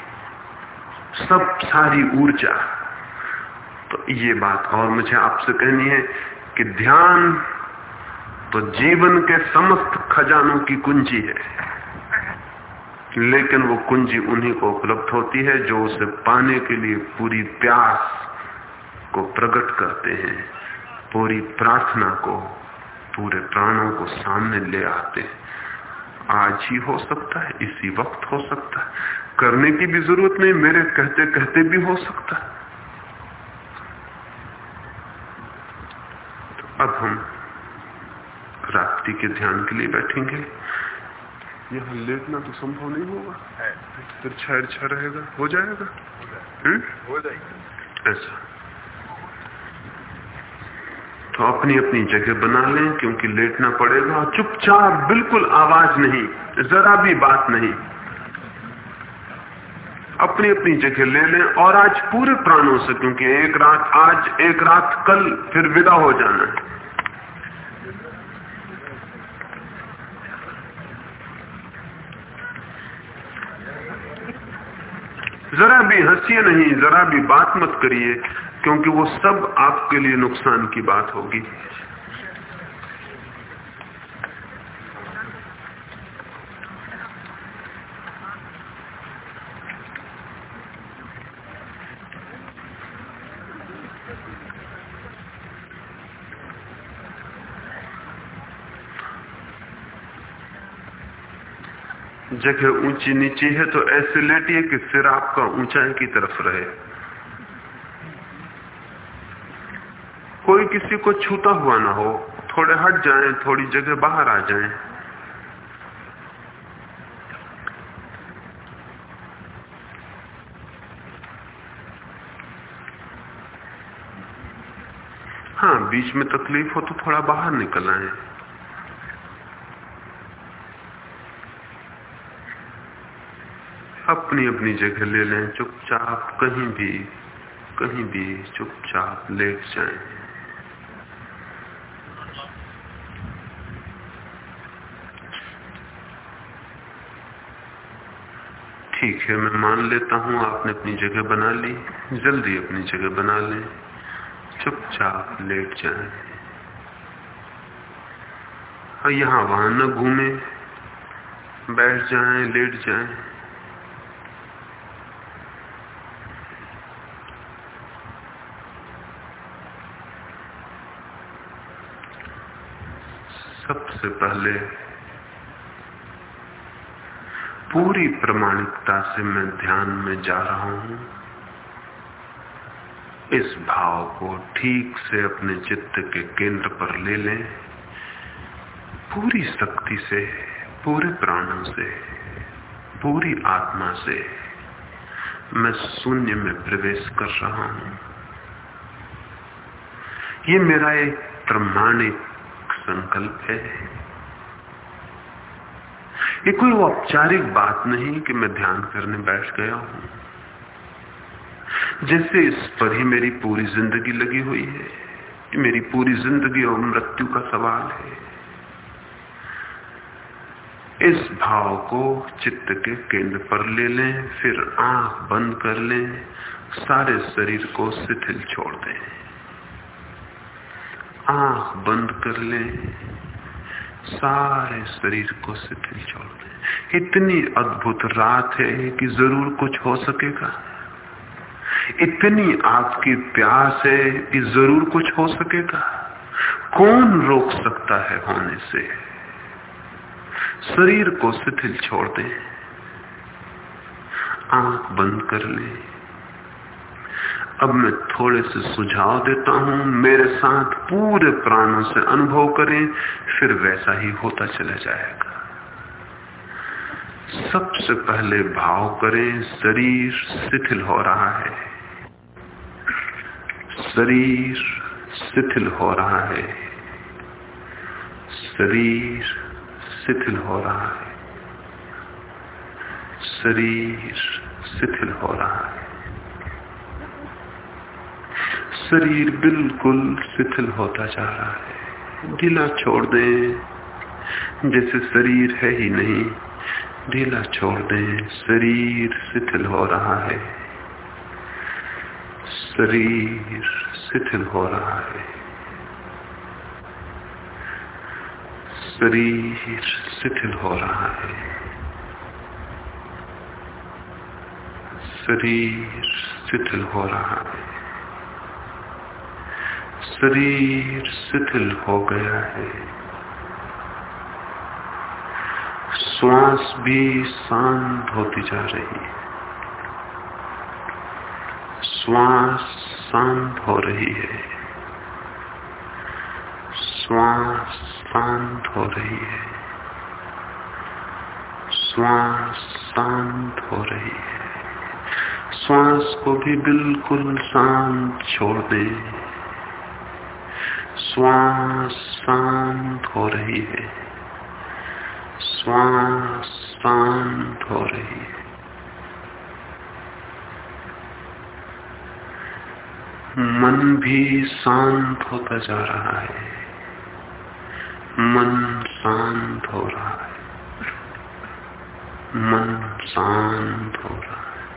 सब सारी ऊर्जा। तो ये बात और मुझे आपसे कहनी है कि ध्यान तो जीवन के समस्त खजानों की कुंजी है। लेकिन वो कुंजी उन्हीं को उपलब्ध होती है जो उसे पाने के लिए पूरी प्यास को प्रकट करते हैं, पूरी प्रार्थना को, पूरे प्राणों को सामने ले आते हैं। आज ही हो सकता है, इसी वक्त हो सकता है। करने की भी ज़रूरत नहीं, मेरे कहते कहते भी हो सकता है। तो अब हम रात्रि के ध्यान के लिए बैठेंगे। यहाँ लेटना तो संभव नहीं होगा। फिर छह छह रहेगा। हो जाएगा? हम्म? हो जाएगा। ऐसा। तो अपनी अपनी जगह बना लें क्योंकि लेटना पड़ेगा। चुपचाप बिल्कुल आवाज़ नहीं जरा भी बात नहीं। अपनी अपनी जगह ले लें और आज पूरे प्राणों से क्योंकि एक रात आज एक रात कल फिर विदा हो जाना। है जरा भी हंसिए नहीं, जरा भी बात मत करिए, क्योंकि वो सब आपके लिए नुकसान की बात होगी। जगह ऊँची नीची है तो ऐसे लेटिए कि सिर आपका ऊंचाई की तरफ़ रहे कोई किसी को छूता हुआ ना हो थोड़े हट जाएँ, थोड़ी जगह बाहर आ जाएँ। हाँ बीच में तकलीफ़ हो तो थोड़ा बाहर निकल आए अपनी अपनी जगह ले लें, चुपचाप कहीं भी कहीं भी चुपचाप लेट जाएँ। ठीक है, मैं मान लेता हूँ आपने अपनी जगह बना ली, जल्दी अपनी जगह बना लें, चुपचाप लेट जाएँ। यहाँ वहाँ न घूमे, बैठ जाएँ, लेट जाएँ। सबसे पहले पूरी प्रमाणिकता से मैं ध्यान में जा रहा हूँ। इस भाव को ठीक से अपने चित्त के केंद्र पर ले लें। पूरी शक्ति से, पूरे प्राणों से, पूरी आत्मा से मैं शून्य में प्रवेश कर रहा हूँ। ये मेरा एक प्रमाणिक संकल्प है। ये कोई औपचारिक बात नहीं कि मैं ध्यान करने बैठ गया हूँ। जैसे इस पर ही मेरी पूरी ज़िंदगी लगी हुई है मेरी पूरी ज़िंदगी और मृत्यु का सवाल है। इस भाव को चित्त के केंद्र पर ले लें, फिर आँख बंद कर लें, सारे शरीर को शिथिल छोड़ दें। आँख बंद कर ले। सारे शरीर को शिथिल छोड़ दे। इतनी अद्भुत रात है कि ज़रूर कुछ हो सकेगा। इतनी आपकी प्यास है कि ज़रूर कुछ हो सकेगा। कौन रोक सकता है होने से? शरीर को शिथिल छोड़ दे। आँख बंद कर लें। अब मैं थोड़े से सुझाव देता हूँ। मेरे साथ पूरे प्राणों से अनुभव करें, फिर वैसा ही होता चला जाएगा। सबसे पहले भाव करें, शरीर शिथिल हो रहा है। शरीर शिथिल हो रहा है। शरीर शिथिल हो रहा है। शरीर शिथिल हो रहा है। शरीर बिल्कुल शिथिल होता जा रहा है। ढीला छोड़ दे। जैसे शरीर है ही नहीं, ढीला छोड़ दे। शरीर शिथिल हो रहा है। शरीर शिथिल हो रहा है। शरीर शिथिल हो रहा है। शरीर शिथिल हो रहा है। शरीर शिथिल हो गया है। श्वास भी शांत होती जा रही है। श्वास शांत हो रही है। श्वास शांत हो रही है। श्वास शांत हो रही है। श्वास को भी बिल्कुल शांत छोड़ दें। श्वास शांत हो रही है। श्वास शांत हो रही है। मन भी शांत होता जा रहा है। मन शांत हो रहा है। मन शांत हो रहा है।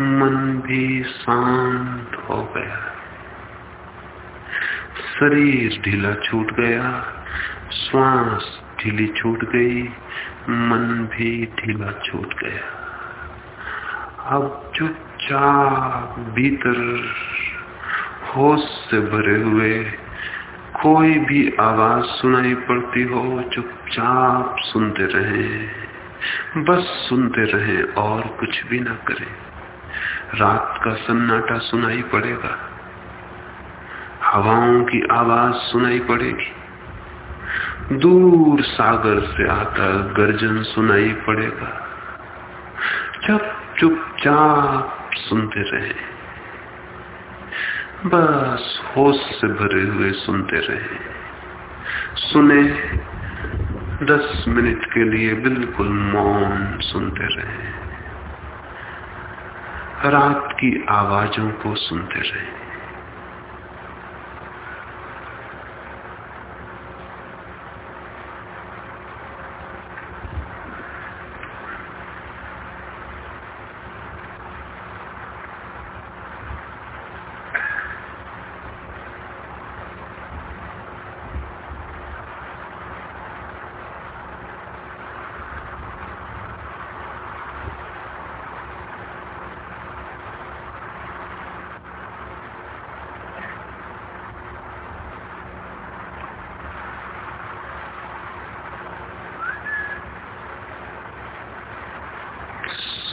मन भी शांत हो गया है। शरीर ढीला छूट गया, श्वास ढीली छूट गई, मन भी ढीला छूट गया। अब चुपचाप भीतर होश से भरे हुए, कोई भी आवाज़ सुनाई पड़ती हो, चुपचाप सुनते रहे, बस सुनते रहे और कुछ भी ना करें। रात का सन्नाटा सुनाई पड़ेगा। हवाओं की आवाज़ सुनाई पड़ेगी। दूर सागर से आता गर्जन सुनाई पड़ेगा। चुप चुपचाप सुनते रहे। बस होश से भरे हुए सुनते रहे। सुने, दस मिनट के लिए बिल्कुल मौन सुनते रहे। रात की आवाजों को सुनते रहे।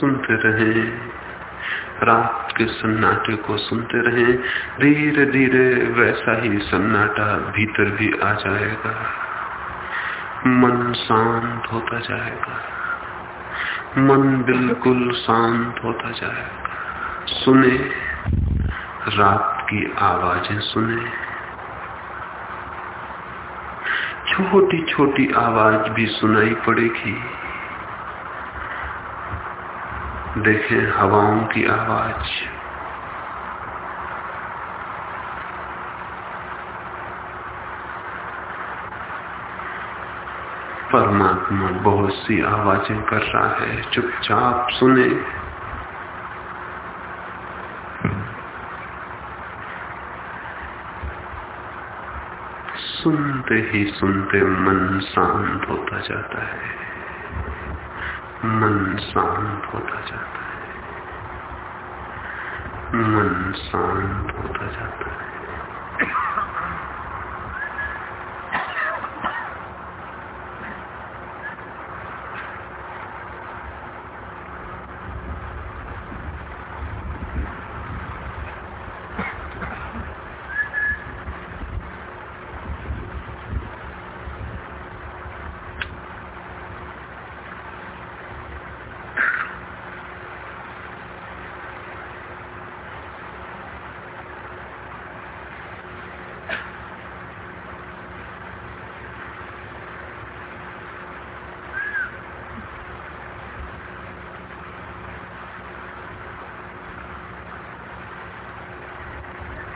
सुनते रहे। रात के सन्नाटे को सुनते रहे। धीरे धीरे वैसा ही सन्नाटा भीतर भी आ जाएगा। मन शांत होता जाएगा। मन बिल्कुल शांत होता जाएगा। सुने, रात की आवाज़ें सुने। छोटी छोटी आवाज़ भी सुनाई पड़ेगी। देखें हवाओं की आवाज़। परमात्मा बहुत सी आवाज़ें कर रहा है, चुपचाप सुने। सुनते ही सुनते मन शांत होता जाता है। मन शांत होता जाता है। मन शांत होता जाता है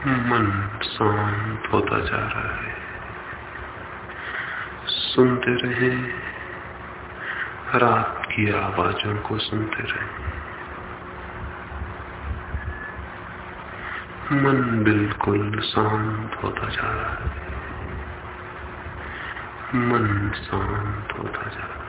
मन शांत होता जा रहा है सुनते रहे रात आवाजों को सुनते रहे। मन बिल्कुल शांत होता जा रहा है। मन शांत होता जा रहा है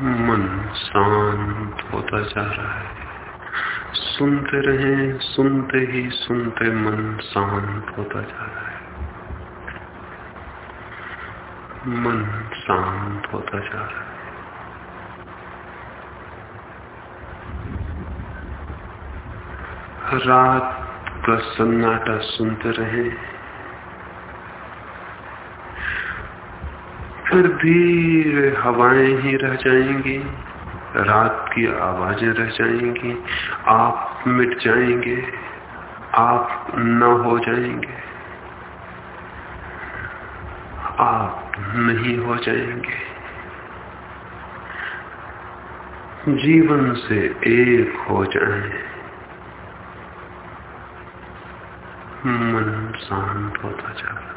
मन जा रहा है। सुनते रहे, सुनते ही सुनते मन शांत होता जा रहा है। मन शांत होता जा रहा है। रात का सन्नाटा सुनते रहे। फिर धीरे हवाएँ ही रह जाएँगी। रात की आवाज़ें रह जाएँगी। आप मिट जाएँगे। आप न हो जाएँगे। आप नहीं हो जाएँगे। जीवन से एक हो जाए। मन शांत होता जा रहा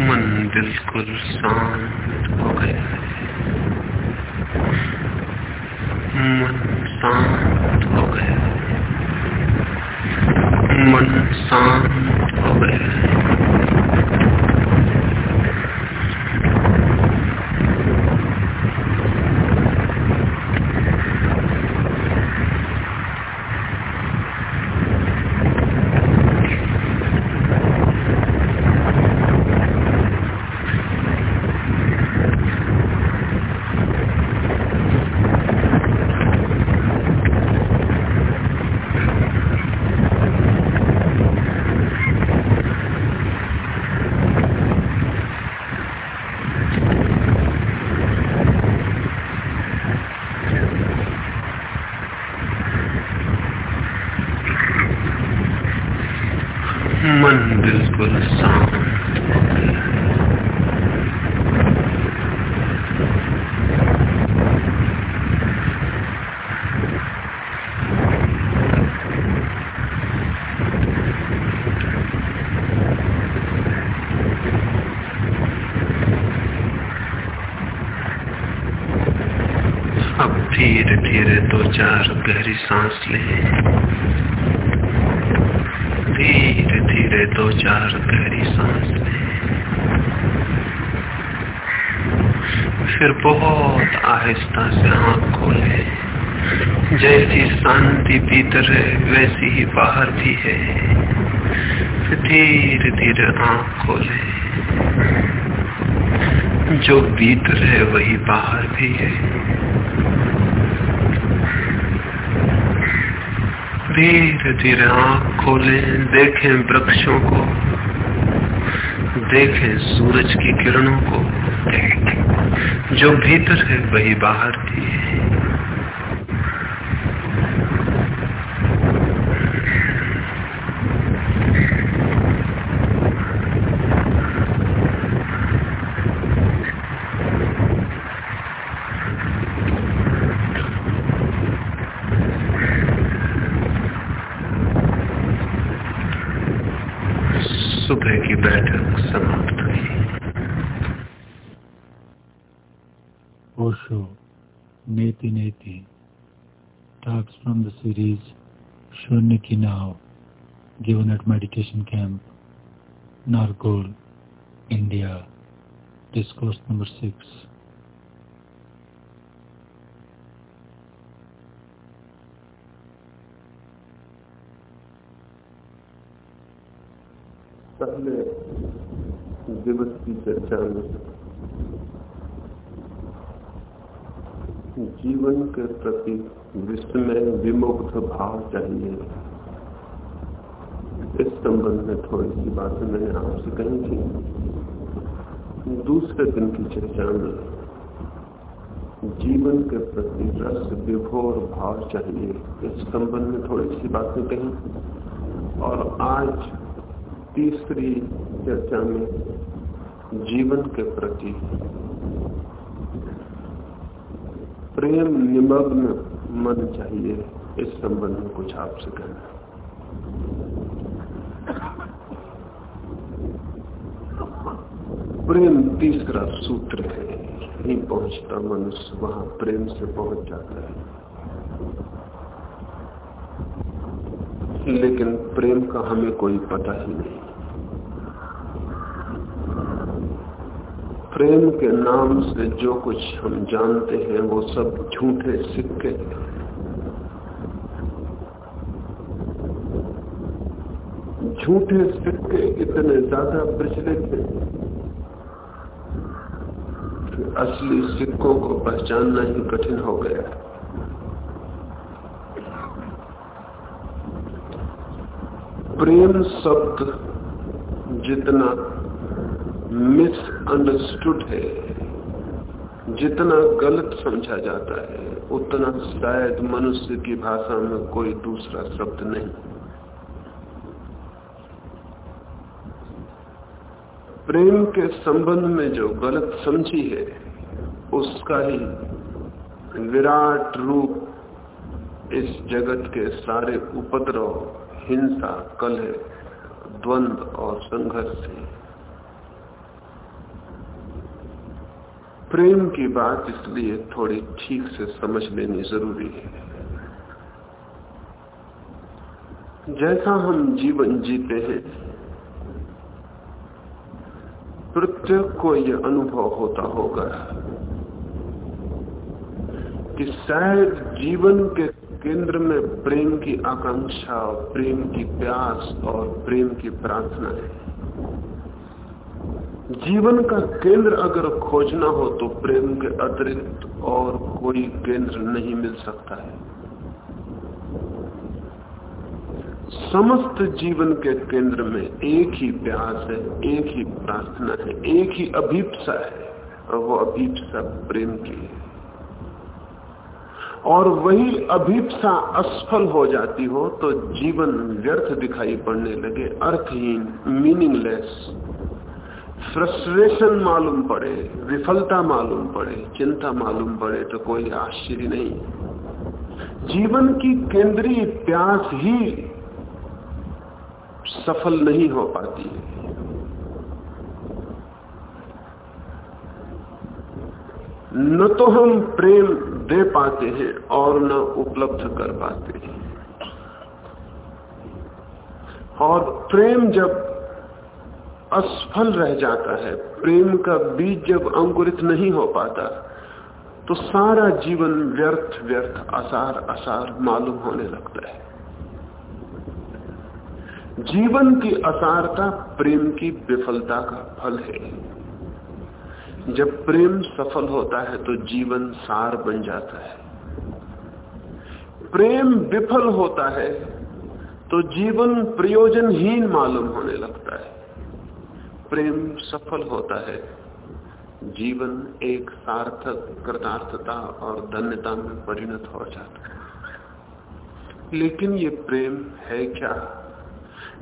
मन बिल्कुल शांत हो गया है मन शांत हो गया मन शांत हो गया मन बिल्कुल शांत अब धीरे धीरे दो चार गहरी सांस ले धीरे धीरे दो चार गहरी सांस ले फिर बहुत आहिस्ता से आँख खोले जैसी शांति भीतर है वैसी ही बाहर भी है फिर धीरे धीरे आँख खोले जो भीतर है वही बाहर भी है। धीरे धीरे आँख खोले, देखें वृक्षों को, देखें सूरज की किरणों को। जो भीतर है, वही बाहर भी है। सीरीज़ शून्य की नाव given at meditation camp Nargol India discourse number six पहले दिवस की चर्चा में जीवन के प्रति विस्मय विमुक्त भाव चाहिए। इस संबंध में थोड़ी सी बातें मैंने आपसे कही थी। दूसरे दिन की चर्चा में जीवन के प्रति रस, विभोर भाव चाहिए। इस संबंध में थोड़ी सी बातें कही। और आज तीसरी चर्चा में जीवन के प्रति प्रेम निमग्न मन चाहिए, इस संबंध में कुछ आपसे कहना प्रेम तीसरा सूत्र है, नहीं पहुँचता मनुष्य, वहाँ प्रेम से पहुँच जाता है। लेकिन प्रेम का हमें कोई पता ही नहीं। प्रेम के नाम से जो कुछ हम जानते हैं, वो सब झूठे, सिक्के। झूठे, सिक्के इतने ज़्यादा प्रचलित हैं असली सिक्कों को पहचानना ही कठिन हो गया। प्रेम शब्द जितना मिसअंडरस्टूड है। जितना गलत समझा जाता है, उतना शायद मनुष्य की भाषा में कोई दूसरा शब्द नहीं। प्रेम के संबंध में जो गलत समझी है, उसका ही विराट रूप इस जगत के सारे उपद्रव, हिंसा, कलह, द्वंद और संघर्ष है। प्रेम की बात इसलिए थोड़ी ठीक से समझ लेनी ज़रूरी है। जैसा हम जीवन जीते हैं, प्रत्येक को यह अनुभव होता होगा कि शायद जीवन के केंद्र में प्रेम की आकांक्षा, प्रेम की प्यास और प्रेम की प्रार्थना है। जीवन का केंद्र अगर खोजना हो तो प्रेम के अतिरिक्त और कोई केंद्र नहीं मिल सकता है। समस्त जीवन के केंद्र में एक ही प्यास है, एक ही प्रार्थना है, एक ही अभीपसा है और वो अभीपसा प्रेम की है। और वही अभीपसा असफल हो जाती हो तो जीवन व्यर्थ दिखाई पड़ने लगे, अर्थहीन मीनिंगलेस फ्रस्ट्रेशन मालूम पड़े, विफलता मालूम पड़े, चिंता मालूम पड़े तो कोई आश्चर्य नहीं। जीवन की केंद्रीय प्यास ही सफल नहीं हो पाती है। न तो हम प्रेम दे पाते हैं और न उपलब्ध कर पाते हैं। और प्रेम जब असफल रह जाता है। प्रेम का बीज जब अंकुरित नहीं हो पाता तो सारा जीवन व्यर्थ व्यर्थ आसार आसार मालूम होने लगता है। जीवन की असारता प्रेम की विफलता का फल है। जब प्रेम सफल होता है तो जीवन सार बन जाता है। प्रेम विफल होता है तो जीवन प्रयोजनहीन मालूम होने लगता है। प्रेम सफल होता है। जीवन एक सार्थक, कृतार्थता और धन्यता में परिणत हो जाता है। लेकिन ये प्रेम है क्या?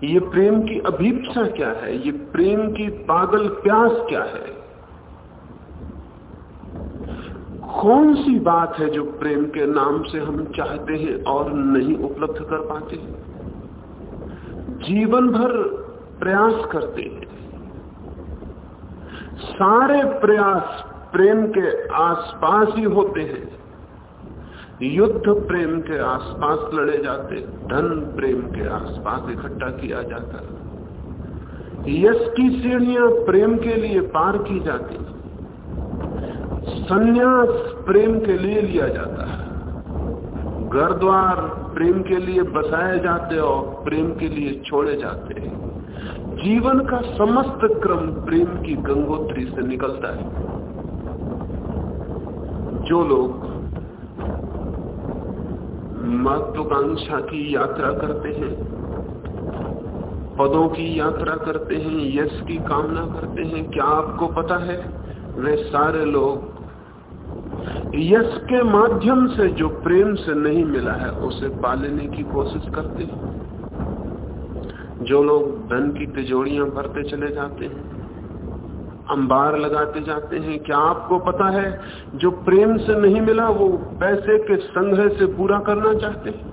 ये प्रेम की अभीपसा क्या है? ये प्रेम की पागल प्यास क्या है? कौन सी बात है जो प्रेम के नाम से हम चाहते हैं और नहीं उपलब्ध कर पाते जीवन भर प्रयास करते हैं। सारे प्रयास प्रेम के आसपास ही होते हैं। युद्ध प्रेम के आसपास लड़े जाते, धन प्रेम के आसपास इकट्ठा किया जाता। यश की सीढ़ियाँ प्रेम के लिए पार की जाती, संन्यास प्रेम के लिए लिया जाता है। घर द्वार प्रेम के लिए बसाए जाते और प्रेम के लिए छोड़े जाते। हैं जीवन का समस्त क्रम प्रेम की गंगोत्री से निकलता है। जो लोग महत्वाकांक्षा की यात्रा करते हैं, पदों की यात्रा करते हैं, यश की कामना करते हैं, क्या आपको पता है? वे सारे लोग यश के माध्यम से जो प्रेम से नहीं मिला है, उसे पालने की कोशिश करते हैं। जो लोग धन की तिजोरियाँ भरते चले जाते हैं, अंबार लगाते जाते हैं, क्या आपको पता है, जो प्रेम से नहीं मिला, वो पैसे के संग्रह से पूरा करना चाहते हैं?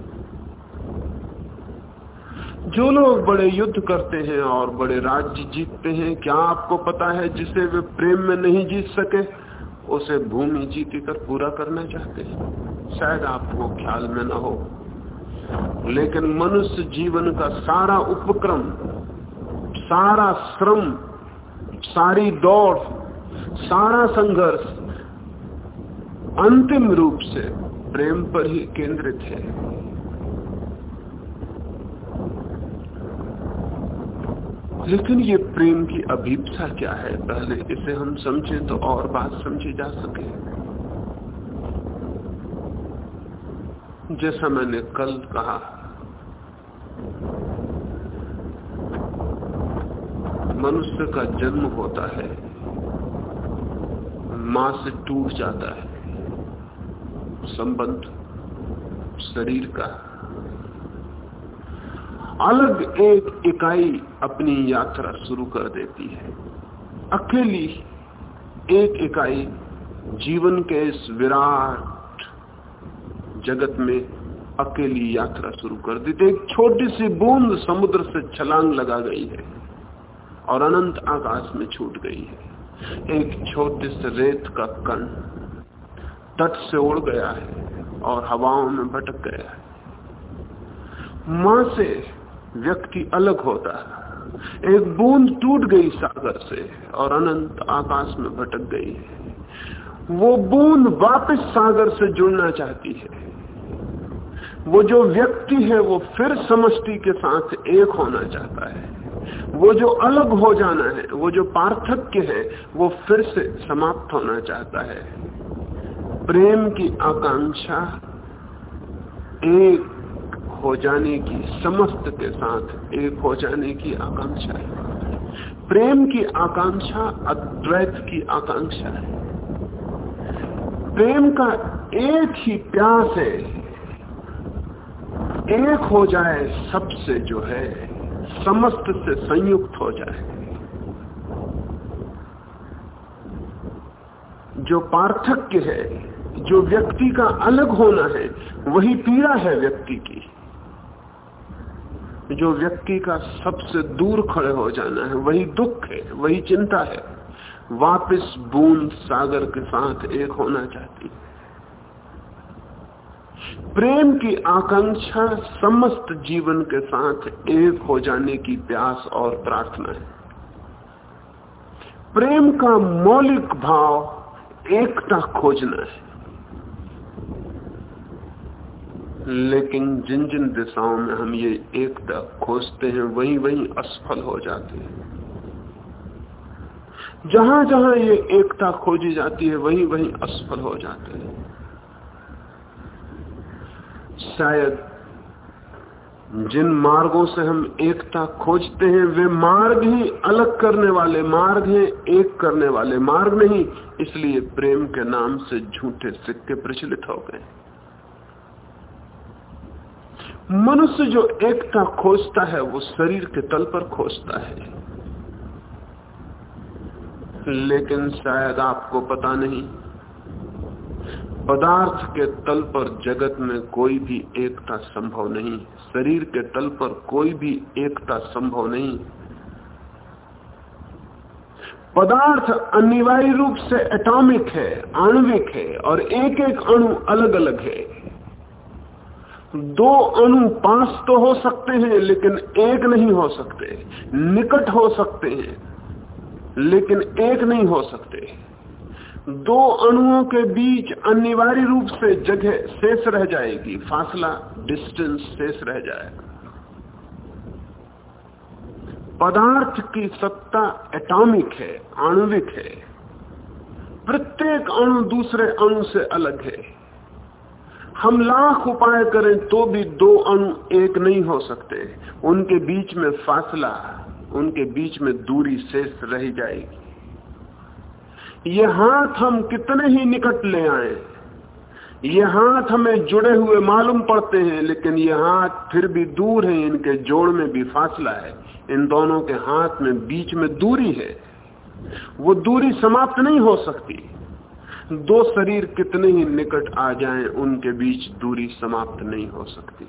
जो लोग बड़े युद्ध करते हैं और बड़े राज्य जीतते हैं, क्या आपको पता है, जिसे वे प्रेम में नहीं जीत सके, उसे भूमि जीती कर पूरा करना चाहते हैं? शायद आपको ख्याल में न हो। लेकिन मनुष्य जीवन का सारा उपक्रम, सारा श्रम, सारी दौड़, सारा संघर्ष अंतिम रूप से प्रेम पर ही केंद्रित है। लेकिन ये प्रेम की अभीपसा क्या है? पहले इसे हम समझे तो और बात समझी जा सके। जैसा मैंने कल कहा। मनुष्य का जन्म होता है, माँ से टूट जाता है, संबंध शरीर का। अलग एक इकाई अपनी यात्रा शुरू कर देती है। अकेली एक इकाई जीवन के इस विराट जगत में अकेली यात्रा शुरू कर दी। थी एक छोटी सी बूंद समुद्र से छलांग लगा गई है और अनंत आकाश में छूट गई है। एक छोटे से रेत का कण तट से उड़ गया है और हवाओं में भटक गया है। माँ से व्यक्ति अलग होता है। एक बूंद टूट गई सागर से और अनंत आकाश में भटक गई है। वो बूंद वापस सागर से जुड़ना चाहती है। वो जो व्यक्ति है, वो फिर समष्टि के साथ एक होना चाहता है। वो जो अलग हो जाना है, वो जो पार्थक्य है, वो फिर से समाप्त होना चाहता है। प्रेम की आकांक्षा एक हो जाने की, समस्त के साथ एक हो जाने की आकांक्षा है। प्रेम की आकांक्षा, अद्वैत की आकांक्षा है। प्रेम का एक ही प्यास है एक हो जाए, सबसे जो है, समस्त से संयुक्त हो जाए। जो पार्थक्य है, जो व्यक्ति का अलग होना है, वही पीड़ा है व्यक्ति की। जो व्यक्ति का सबसे दूर खड़े हो जाना है, वही दुख है, वही चिंता है, वापस बूंद सागर के साथ एक होना चाहती है। प्रेम की आकांक्षा समस्त जीवन के साथ एक हो जाने की प्यास और प्रार्थना है। प्रेम का मौलिक भाव एकता खोजना है। लेकिन जिन जिन दिशाओं में हम ये एकता खोजते हैं, वहीं वहीं असफल हो जाते हैं। जहाँ जहाँ ये एकता खोजी जाती है, वहीं वहीं असफल हो जाते हैं। शायद जिन मार्गों से हम एकता खोजते हैं, वे मार्ग ही अलग करने वाले, मार्ग हैं एक करने वाले। मार्ग नहीं, इसलिए प्रेम के नाम से झूठे सिक्के प्रचलित हो गए। मनुष्य जो एकता खोजता है, वो शरीर के तल पर खोजता है। लेकिन शायद आपको पता नहीं पदार्थ के तल पर जगत में कोई भी एकता संभव नहीं, शरीर के तल पर कोई भी एकता संभव नहीं। पदार्थ अनिवार्य रूप से एटॉमिक है, आणविक है, और एक एक अणु अलग अलग है। दो अणु पाँच तो हो सकते हैं, लेकिन एक नहीं हो सकते। निकट हो सकते हैं, लेकिन एक नहीं हो सकते। दो अणुओं के बीच अनिवार्य रूप से जगह शेष रह जाएगी। फासला डिस्टेंस शेष रह जाएगा। पदार्थ की सत्ता एटॉमिक है, आणविक है। प्रत्येक अणु दूसरे अणु से अलग है। हम लाख उपाय करें तो भी दो अणु एक नहीं हो सकते। उनके बीच में फासला, उनके बीच में दूरी शेष रह जाएगी। ये हाथ हम कितने ही निकट ले आए। ये हाथ हमें जुड़े हुए मालूम पड़ते हैं, लेकिन ये हाथ फिर भी दूर है, इनके जोड़ में भी फासला है। इन दोनों के हाथ में बीच में दूरी है। वो दूरी समाप्त नहीं हो सकती। दो शरीर कितने ही निकट आ जाएँ, उनके बीच दूरी समाप्त नहीं हो सकती।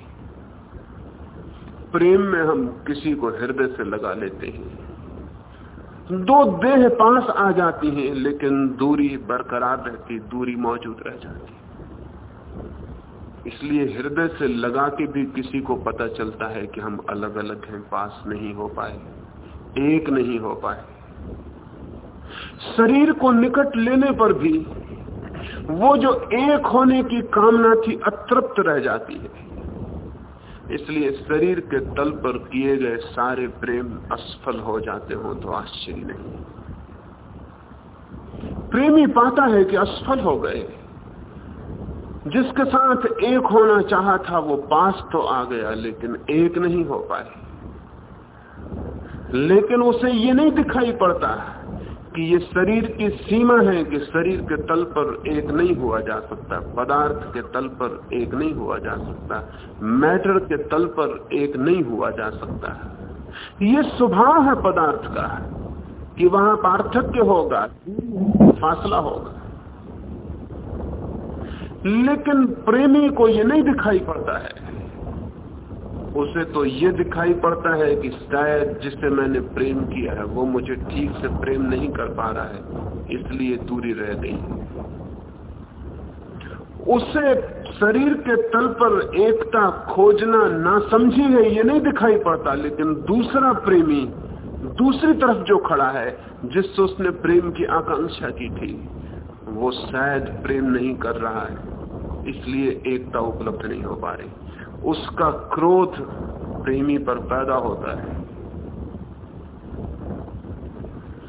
प्रेम में हम किसी को हृदय से लगा लेते हैं। दो देह पास आ जाती हैं, लेकिन दूरी बरकरार रहती, दूरी मौजूद रह जाती। इसलिए हृदय से लगा के भी किसी को पता चलता है कि हम अलग अलग हैं, पास नहीं हो पाए, एक नहीं हो पाए। शरीर को निकट लेने पर भी वो जो एक होने की कामना थी, अतृप्त रह जाती है। इसलिए शरीर के तल पर किए गए सारे प्रेम असफल हो जाते हो तो आश्चर्य नहीं। प्रेमी पाता है कि असफल हो गए। जिसके साथ एक होना चाहा था, वो पास तो आ गया, लेकिन एक नहीं हो पाए। लेकिन उसे ये नहीं दिखाई पड़ता कि ये शरीर की सीमा है कि शरीर के तल पर एक नहीं हुआ जा सकता, पदार्थ के तल पर एक नहीं हुआ जा सकता, मैटर के तल पर एक नहीं हुआ जा सकता ये स्वभाव है पदार्थ का, कि वहाँ पार्थक्य होगा, फासला होगा। लेकिन प्रेमी को ये नहीं दिखाई पड़ता है। उसे तो ये दिखाई पड़ता है कि शायद जिससे मैंने प्रेम किया है, वो मुझे ठीक से प्रेम नहीं कर पा रहा है, इसलिए दूरी रह गई। उसे शरीर के तल पर एकता खोजना ना समझी है ये नहीं दिखाई पड़ता, लेकिन दूसरा प्रेमी दूसरी तरफ़ जो खड़ा है, जिससे उसने प्रेम की आकांक्षा की थी, वो शायद प्रेम नहीं कर रहा है, इसलिए एकता उपलब्ध नहीं हो पा रही। उसका क्रोध प्रेमी पर पैदा होता है।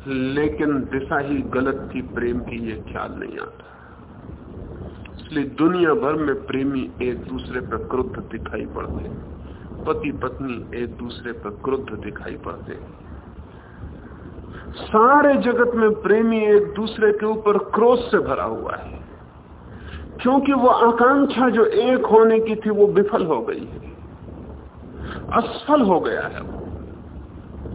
लेकिन दिशा ही गलत थी, प्रेम की यह ख्याल नहीं आता। इसलिए दुनिया भर में प्रेमी एक दूसरे पर क्रुद्ध दिखाई पड़ते पति पत्नी एक दूसरे पर क्रुद्ध दिखाई पड़ते सारे जगत में प्रेमी एक दूसरे के ऊपर क्रोध से भरा हुआ है। क्योंकि वो आकांक्षा जो एक होने की थी, वो विफल हो गई है। असफल हो गया है वो।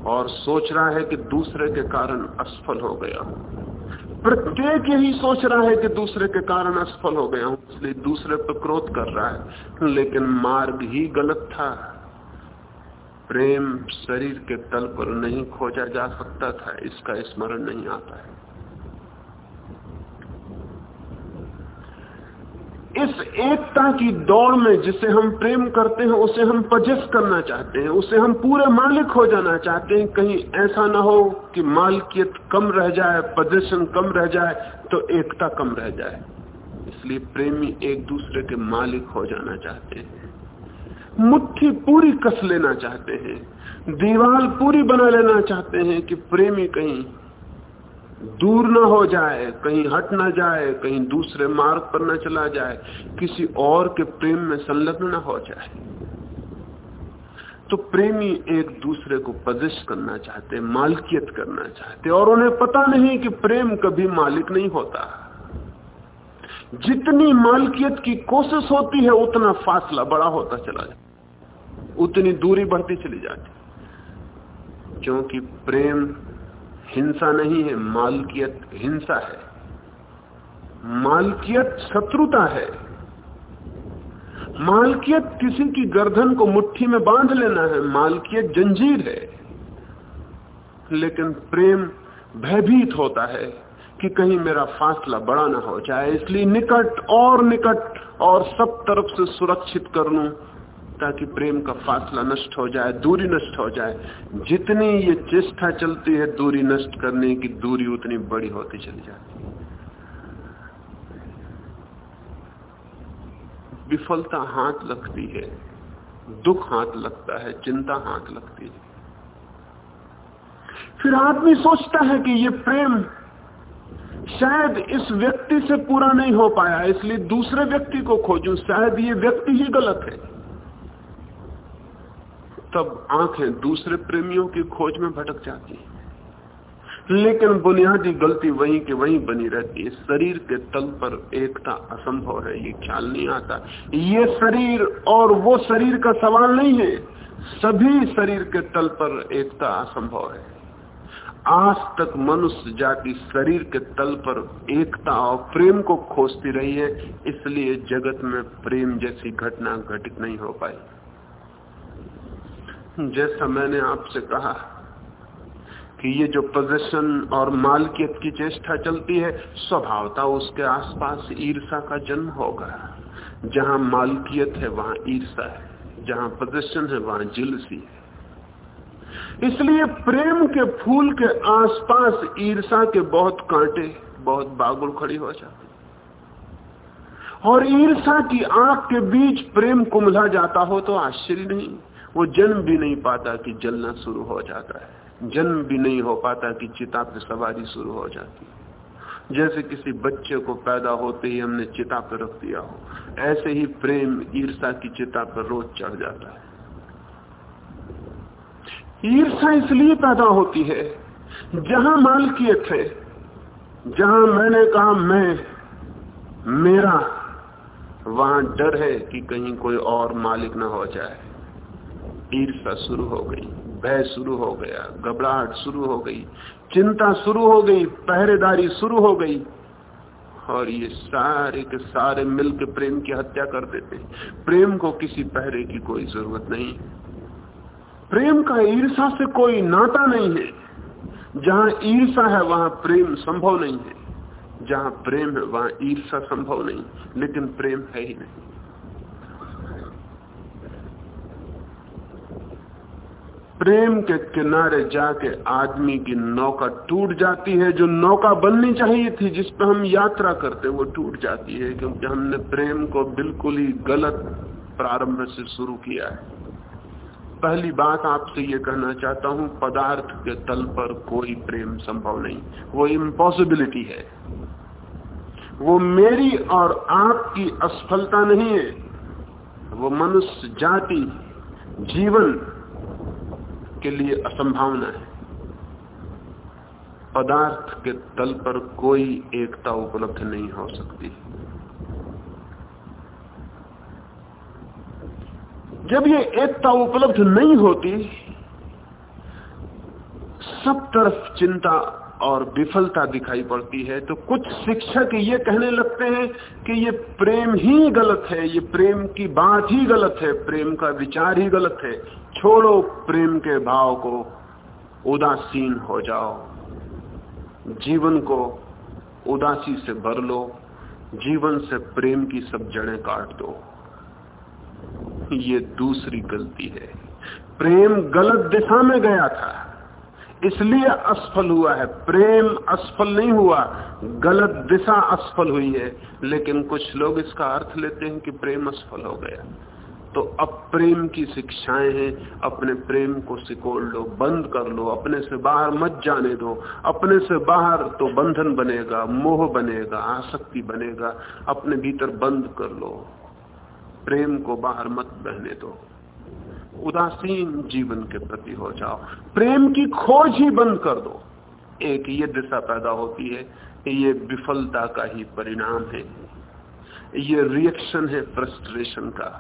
और सोच रहा है कि दूसरे के कारण असफल हो गया। प्रत्येक यही सोच रहा है कि दूसरे के कारण असफल हो गया हूँ, इसलिए दूसरे पर क्रोध कर रहा है। लेकिन मार्ग ही गलत था। प्रेम शरीर के तल पर नहीं खोजा जा सकता था, इसका स्मरण नहीं आता है। इस एकता की दौड़ में जिसे हम प्रेम करते हैं, उसे हम पजस करना चाहते हैं, उसे हम पूरे मालिक हो जाना चाहते हैं। कहीं ऐसा ना हो कि मालकियत कम रह जाए, पोजिशन कम रह जाए तो एकता कम रह जाए। इसलिए प्रेमी एक दूसरे के मालिक हो जाना चाहते हैं। मुट्ठी पूरी कस लेना चाहते हैं। दीवार पूरी बना लेना चाहते हैं कि प्रेमी कहीं दूर ना हो जाए, कहीं हट ना जाए, कहीं दूसरे मार्ग पर ना चला जाए, किसी और के प्रेम में संलग्न न हो जाए। तो प्रेमी एक दूसरे को पजिश करना चाहते, मालकियत करना चाहते, और उन्हें पता नहीं कि प्रेम कभी मालिक नहीं होता। जितनी मालकियत की कोशिश होती है, उतना फासला बड़ा होता चला जाता उतनी दूरी बढ़ती चली जाती क्योंकि प्रेम हिंसा नहीं है, मालकियत हिंसा है। मालकियत शत्रुता है। मालकियत किसी की गर्दन को मुट्ठी में बाँध लेना है, मालकियत जंजीर है। लेकिन प्रेम भयभीत होता है कि कहीं मेरा फासला बड़ा ना हो जाए, इसलिए निकट और निकट और सब तरफ़ से सुरक्षित कर लू। ताकि प्रेम का फासला नष्ट हो जाए, दूरी नष्ट हो जाए। जितनी ये चेष्टा चलती है दूरी नष्ट करने की, दूरी उतनी बड़ी होती चली जाती है। विफलता हाथ लगती है, दुख हाथ लगता है, चिंता हाथ लगती है। फिर आदमी सोचता है कि ये प्रेम शायद इस व्यक्ति से पूरा नहीं हो पाया, इसलिए दूसरे व्यक्ति को खोजूं, शायद ये व्यक्ति ही गलत है। तब आँखें दूसरे प्रेमियों की खोज में भटक जाती है। लेकिन बुनियादी गलती वही के वही बनी रहती है। शरीर के तल पर एकता असंभव है, ये ख्याल नहीं आता। ये शरीर और वो शरीर का सवाल नहीं है। सभी शरीर के तल पर एकता असंभव है। आज तक मनुष्य जाति शरीर के तल पर एकता और प्रेम को खोजती रही है, इसलिए जगत में प्रेम जैसी घटना घटित नहीं हो पाई। जैसा मैंने आपसे कहा कि ये जो पोजेशन और मालकियत की चेष्टा चलती है, स्वभावता उसके आसपास ईर्षा का जन्म होगा। जहाँ मालकियत है, वहाँ ईर्षा है। जहाँ पोजेशन है, वहाँ जिलसी है। इसलिए प्रेम के फूल के आसपास ईर्षा के बहुत कांटे, बहुत बागुल खड़ी हो जाती और ईर्षा की आँख के बीच प्रेम कुमला जाता हो तो आश्चर्य नहीं। वो जन्म भी नहीं पाता कि जलना शुरू हो जाता है। जन्म भी नहीं हो पाता कि चिता पे सवारी शुरू हो जाती है। जैसे किसी बच्चे को पैदा होते ही हमने चिता पर रख दिया हो, ऐसे ही प्रेम ईर्षा की चिता पर रोज चढ़ जाता है। ईर्षा इसलिए पैदा होती है, जहाँ मालकियत है, जहाँ मैंने कहा मैं, मेरा, वहाँ डर है कि कहीं कोई और मालिक ना हो जाए। ईर्षा शुरू हो गई, भय शुरू हो गया, घबराहट शुरू हो गई, चिंता शुरू हो गई, पहरेदारी शुरू हो गई। और ये सारे के सारे मिलकर प्रेम की हत्या कर देते प्रेम को किसी पहरे की कोई ज़रूरत नहीं। प्रेम का ईर्षा से कोई नाता नहीं है। जहाँ ईर्षा है, वहाँ प्रेम संभव नहीं है। जहाँ प्रेम है, वहाँ ईर्षा संभव नहीं। लेकिन प्रेम है ही नहीं। प्रेम के किनारे जाके आदमी की नौका टूट जाती है, जो नौका बननी चाहिए थी, जिस पर हम यात्रा करते, वो टूट जाती है, क्योंकि हमने प्रेम को बिल्कुल ही गलत प्रारंभ से शुरू किया है। पहली बात आपसे ये कहना चाहता हूँ, पदार्थ के तल पर कोई प्रेम संभव नहीं। वो इम्पॉसिबिलिटी है। वो मेरी और आपकी असफलता नहीं है। वो मनुष्य जाति, जीवन के लिए असंभावना है। पदार्थ के तल पर कोई एकता उपलब्ध नहीं हो सकती। जब ये एकता उपलब्ध नहीं होती, सब तरफ़ चिंता और विफलता दिखाई पड़ती है तो कुछ शिक्षक ये कहने लगते हैं कि ये प्रेम ही गलत है, ये प्रेम की बात ही गलत है, प्रेम का विचार ही गलत है। छोड़ो प्रेम के भाव को, उदासीन हो जाओ। जीवन को उदासी से भर लो, जीवन से प्रेम की सब जड़ें काट दो। ये दूसरी गलती है। प्रेम गलत दिशा में गया था। इसलिए असफल हुआ है। प्रेम असफल नहीं हुआ, गलत दिशा असफल हुई है। लेकिन कुछ लोग इसका अर्थ लेते हैं कि प्रेम असफल हो गया। तो अब प्रेम की शिक्षाएँ हैं, अपने प्रेम को सिकोड़ लो, बंद कर लो, अपने से बाहर मत जाने दो। अपने से बाहर तो बंधन बनेगा, मोह बनेगा, आसक्ति बनेगा, अपने भीतर बंद कर लो। प्रेम को बाहर मत बहने दो। उदासीन जीवन के प्रति हो जाओ। प्रेम की खोज ही बंद कर दो। एक ये दिशा पैदा होती है ये विफलता का ही परिणाम है। ये रिएक्शन है फ्रस्ट्रेशन का।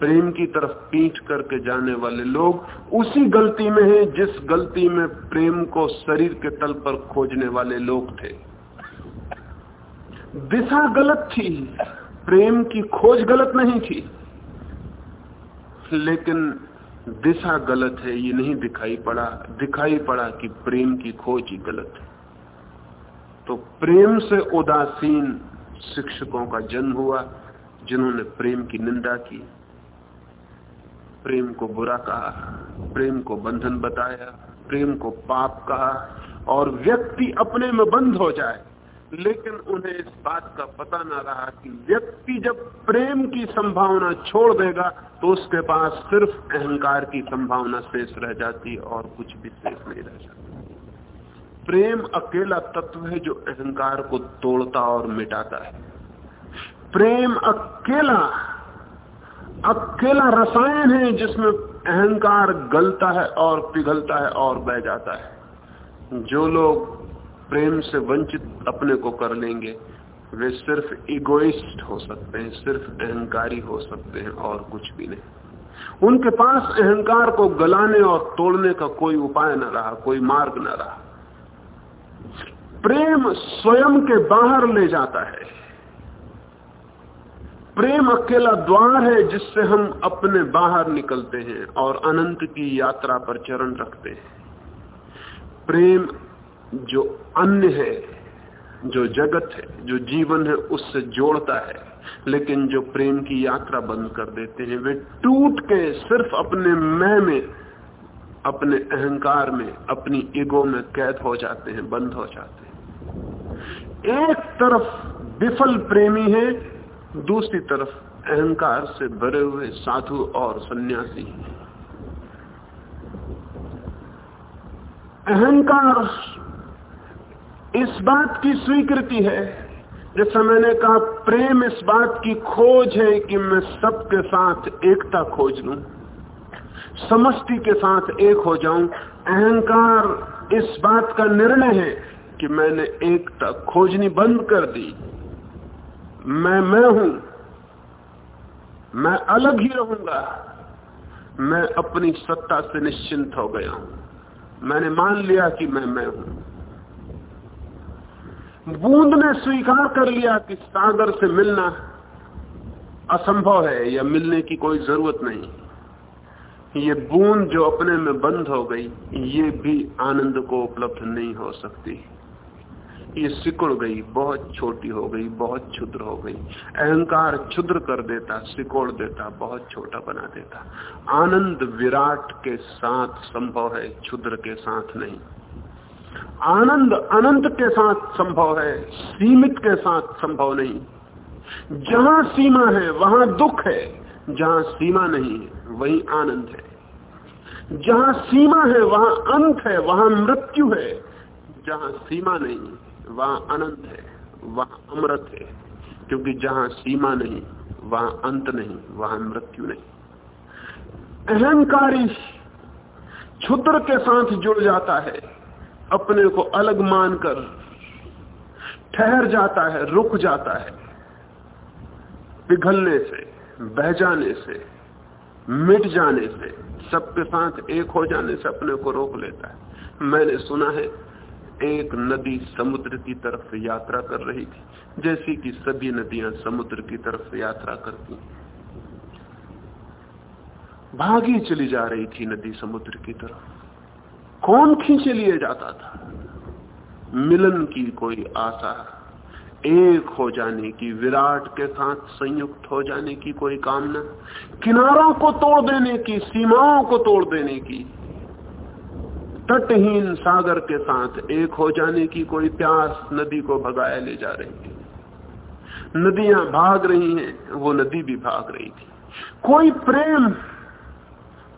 प्रेम की तरफ़ पीठ करके जाने वाले लोग उसी गलती में हैं जिस गलती में प्रेम को शरीर के तल पर खोजने वाले लोग थे। दिशा गलत थी। प्रेम की खोज गलत नहीं थी। लेकिन दिशा गलत है, ये नहीं दिखाई पड़ा। दिखाई पड़ा कि प्रेम की खोज ही गलत है। तो प्रेम से उदासीन शिक्षकों का जन्म हुआ, जिन्होंने प्रेम की निंदा की, प्रेम को बुरा कहा, प्रेम को बंधन बताया, प्रेम को पाप कहा, और व्यक्ति अपने में बंद हो जाए। लेकिन उन्हें इस बात का पता ना रहा कि व्यक्ति जब प्रेम की संभावना छोड़ देगा तो उसके पास सिर्फ़ अहंकार की संभावना शेष रह जाती और कुछ भी शेष नहीं रह जाता। प्रेम अकेला तत्व है जो अहंकार को तोड़ता और मिटाता है। प्रेम अकेला अकेला रसायन है जिसमें अहंकार गलता है और पिघलता है और बह जाता है। जो लोग प्रेम से वंचित अपने को कर लेंगे। वे सिर्फ़ इगोइस्ट हो सकते हैं, सिर्फ़ अहंकारी हो सकते हैं और कुछ भी नहीं। उनके पास अहंकार को गलाने और तोड़ने का कोई उपाय न रहा, कोई मार्ग न रहा। प्रेम स्वयं के बाहर ले जाता है। प्रेम अकेला द्वार है जिससे हम अपने बाहर निकलते हैं और अनंत की यात्रा पर चरण रखते हैं। प्रेम जो अन्य है, जो जगत है, जो जीवन है, उससे जोड़ता है, लेकिन जो प्रेम की यात्रा बंद कर देते हैं, वे टूट के सिर्फ़ अपने मैं में, अपने अहंकार में, अपनी ईगो में कैद हो जाते हैं, बंद हो जाते हैं। एक तरफ़ विफल प्रेमी है, दूसरी तरफ़ अहंकार से भरे हुए साधु और सन्यासी अहंकार इस बात की स्वीकृति है। जैसा मैंने कहा, प्रेम इस बात की खोज है कि मैं सबके साथ एकता खोज लू समष्टि के साथ एक हो जाऊँ। अहंकार इस बात का निर्णय है कि मैंने एकता खोजनी बंद कर दी। मैं मैं हूँ, मैं अलग ही रहूँगा। मैं अपनी सत्ता से निश्चिंत हो गया हूँ। मैंने मान लिया कि मैं मैं हूँ। बूंद ने स्वीकार कर लिया कि सागर से मिलना असंभव है या मिलने की कोई ज़रूरत नहीं। ये बूंद जो अपने में बंद हो गई, ये भी आनंद को उपलब्ध नहीं हो सकती। ये सिकुड़ गई, बहुत छोटी हो गई, बहुत क्षुद्र हो गई। अहंकार क्षुद्र कर देता, सिकोड़ देता, बहुत छोटा बना देता। आनंद विराट के साथ संभव है, क्षुद्र के साथ नहीं। आनंद अनंत के साथ संभव है, सीमित के साथ संभव नहीं। जहाँ सीमा है, वहाँ दुख है, जहाँ सीमा नहीं है, वही आनंद है। जहाँ सीमा है, वहाँ अंत है, वहाँ मृत्यु है, जहाँ सीमा नहीं, वहाँ अनंत है, वहाँ अमृत है। क्योंकि जहाँ सीमा नहीं, वहाँ अंत नहीं, वहाँ मृत्यु नहीं। अहंकारी क्षुद्र के साथ जुड़ जाता है। अपने को अलग मानकर ठहर जाता है, रुक जाता है, पिघलने से, बह जाने से, मिट जाने से, सबके साथ एक हो जाने से अपने को रोक लेता है। मैंने सुना है, एक नदी समुद्र की तरफ़ यात्रा कर रही थी, जैसी कि सभी नदियाँ समुद्र की तरफ़ यात्रा करती भागी चली जा रही थी नदी समुद्र की तरफ़। कौन खींचे लिए जाता था? मिलन की कोई आशा, एक हो जाने की विराट के साथ संयुक्त हो जाने की कोई कामना, किनारों को तोड़ देने की, सीमाओं को तोड़ देने की, तटहीन सागर के साथ एक हो जाने की कोई प्यास नदी को भगाया ले जा रही थी। नदियाँ भाग रही हैं, वो नदी भी भाग रही थी। कोई प्रेम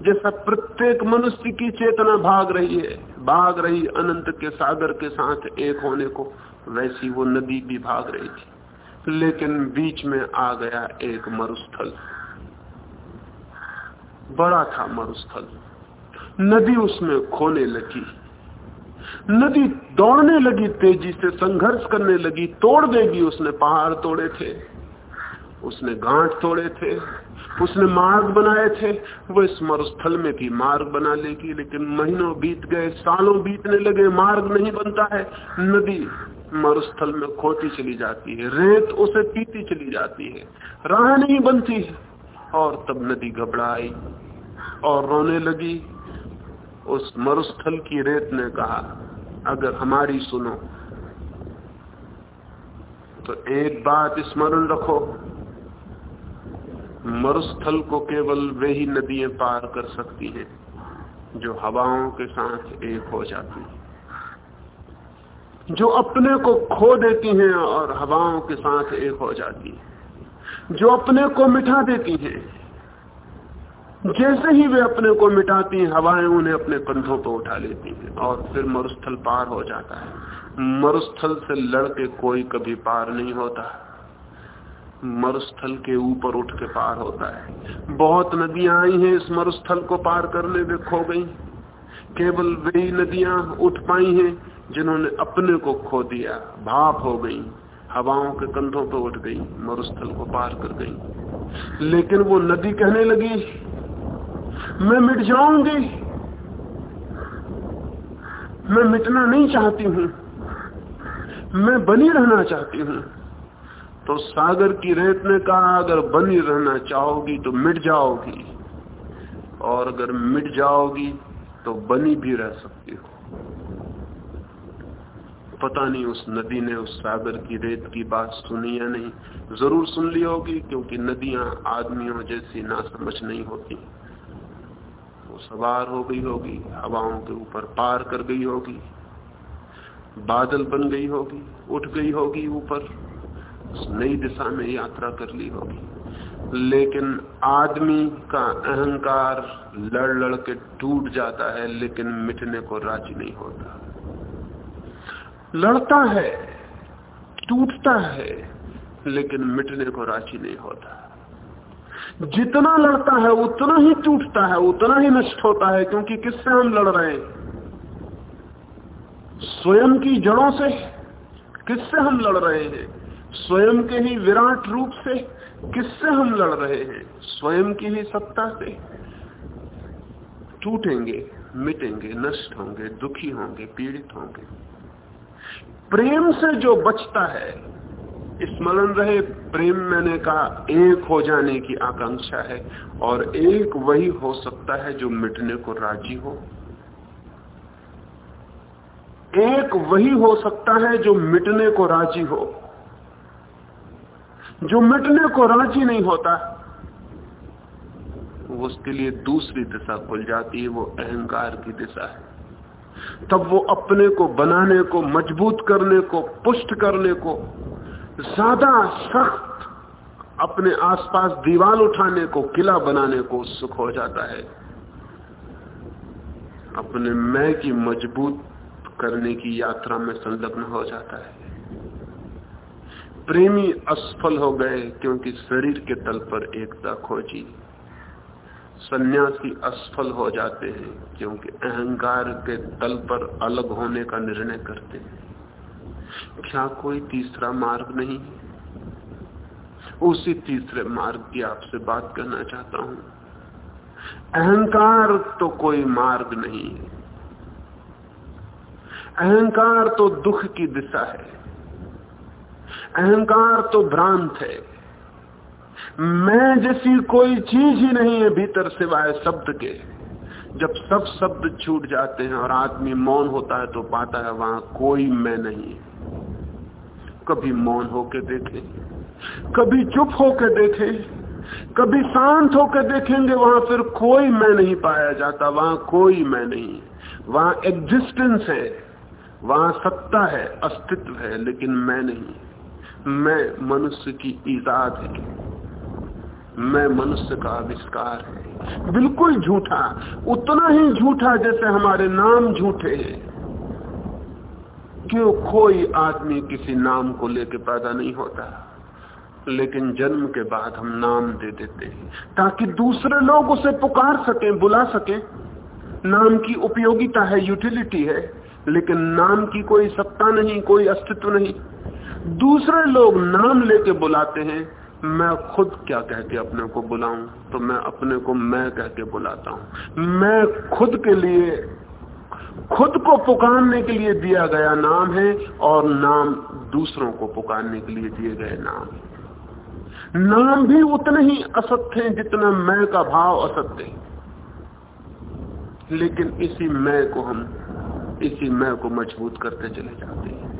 जैसा प्रत्येक मनुष्य की चेतना भाग रही है, भाग रही अनंत के सागर के साथ एक होने को, वैसी वो नदी भी भाग रही थी। लेकिन बीच में आ गया एक मरुस्थल। बड़ा था मरुस्थल। नदी उसमें खोने लगी। नदी दौड़ने लगी, तेज़ी से संघर्ष करने लगी, तोड़ देगी, उसने पहाड़ तोड़े थे। उसने गांठ तोड़े थे। उसने मार्ग बनाए थे। वो इस मरुस्थल में भी मार्ग बना लेगी, लेकिन महीनों बीत गए, सालों बीतने लगे, मार्ग नहीं बनता है। नदी मरुस्थल में खोती चली जाती है, रेत उसे पीती चली जाती है, राह नहीं बनती है। और तब नदी घबराई और रोने लगी। उस मरुस्थल की रेत ने कहा, अगर हमारी सुनो तो एक बात स्मरण रखो मरुस्थल को केवल वे ही नदियाँ पार कर सकती हैं, जो हवाओं के साथ एक हो जाती हैं। जो अपने को खो देती हैं और हवाओं के साथ एक हो जाती हैं। जो अपने को मिटा देती हैं, जैसे ही वे अपने को मिटाती हैं, हवाएँ उन्हें अपने कंधों पर उठा लेती हैं और फिर मरुस्थल पार हो जाता है। मरुस्थल से लड़के कोई कभी पार नहीं होता। मरुस्थल के ऊपर उठ के पार होता है। बहुत नदियाँ आई हैं, इस मरुस्थल को पार करने में खो गई। केवल वही नदियाँ उठ पाई हैं, जिन्होंने अपने को खो दिया। भाप हो गई, हवाओं के कंधों पर उठ गई, मरुस्थल को पार कर गई। लेकिन वो नदी कहने लगी, मैं मिट जाऊँगी। मैं मिटना नहीं चाहती हूँ। मैं बनी रहना चाहती हूँ। तो सागर की रेत ने कहा, अगर बनी रहना चाहोगी तो मिट जाओगी। और अगर मिट जाओगी तो बनी भी रह सकती हो। पता नहीं उस नदी ने उस सागर की रेत की बात सुनी या नहीं। ज़रूर सुन ली होगी, क्योंकि नदियाँ आदमियों जैसी ना समझ नहीं होती। वो सवार हो गई होगी, हवाओं के ऊपर पार कर गई होगी। बादल बन गई होगी, उठ गई होगी ऊपर। नई दिशा में यात्रा कर ली होगी। लेकिन आदमी का अहंकार लड़ लड़ के टूट जाता है, लेकिन मिटने को राज़ी नहीं होता। लड़ता है, टूटता है, लेकिन मिटने को राज़ी नहीं होता। जितना लड़ता है, उतना ही टूटता है, उतना ही नष्ट होता है, क्योंकि किससे हम लड़ रहे हैं? स्वयं की जड़ों से किससे हम लड़ रहे हैं? स्वयं के ही विराट रूप से किससे हम लड़ रहे हैं? स्वयं की ही सत्ता से। टूटेंगे, मिटेंगे, नष्ट होंगे, दुखी होंगे, पीड़ित होंगे। प्रेम से जो बचता है, स्मरण रहे, प्रेम मैंने कहा, एक हो जाने की आकांक्षा है और एक वही हो सकता है जो मिटने को राज़ी हो। एक वही हो सकता है जो मिटने को राज़ी हो। जो मिटने को राज़ी नहीं होता। वो उसके लिए दूसरी दिशा खुल जाती है, वो अहंकार की दिशा है। तब वो अपने को बनाने को, मज़बूत करने को, पुष्ट करने को, ज़्यादा सख्त अपने आसपास दीवार उठाने को, किला बनाने को सुख हो जाता है। अपने मैं की मज़बूत करने की यात्रा में संलग्न हो जाता है। प्रेमी असफल हो गए क्योंकि शरीर के तल पर एकता खोजी। सन्यासी असफल हो जाते हैं क्योंकि अहंकार के तल पर अलग होने का निर्णय करते हैं। क्या कोई तीसरा मार्ग नहीं? उसी तीसरे मार्ग की आपसे बात करना चाहता हूँ। अहंकार तो कोई मार्ग नहीं। है अहंकार तो दुख की दिशा है। अहंकार तो भ्रांत है। मैं जैसी कोई चीज़ ही नहीं है भीतर सिवाय शब्द के। जब सब शब्द छूट जाते हैं और आदमी मौन होता है तो पाता है, वहाँ कोई मैं नहीं। कभी मौन होके देखे, कभी चुप होके देखे, कभी शांत होकर देखेंगे, वहाँ फिर कोई मैं नहीं पाया जाता, वहाँ कोई मैं नहीं। वहाँ एग्जिस्टेंस है, वहाँ सत्ता है, अस्तित्व है, लेकिन मैं नहीं। मैं मनुष्य की ईजाद है। मैं मनुष्य का आविष्कार है। बिल्कुल झूठा। उतना ही झूठा जैसे हमारे नाम झूठे हैं। क्यों कोई आदमी किसी नाम को लेकर पैदा नहीं होता? लेकिन जन्म के बाद हम नाम दे देते हैं, ताकि दूसरे लोग उसे पुकार सकें, बुला सकें। नाम की उपयोगिता है, यूटिलिटी है, लेकिन नाम की कोई सत्ता नहीं, कोई अस्तित्व नहीं। दूसरे लोग नाम लेके बुलाते हैं, मैं खुद क्या कह के अपने को बुलाऊं? तो मैं अपने को मैं कह के बुलाता हूँ। मैं खुद के लिए, खुद को पुकारने के लिए दिया गया नाम है और नाम दूसरों को पुकारने के लिए दिए गए नाम है। नाम भी उतने ही असत्य हैं जितना मैं का भाव असत्य है। लेकिन इसी मैं को हम, इसी मैं को मज़बूत करते चले जाते हैं।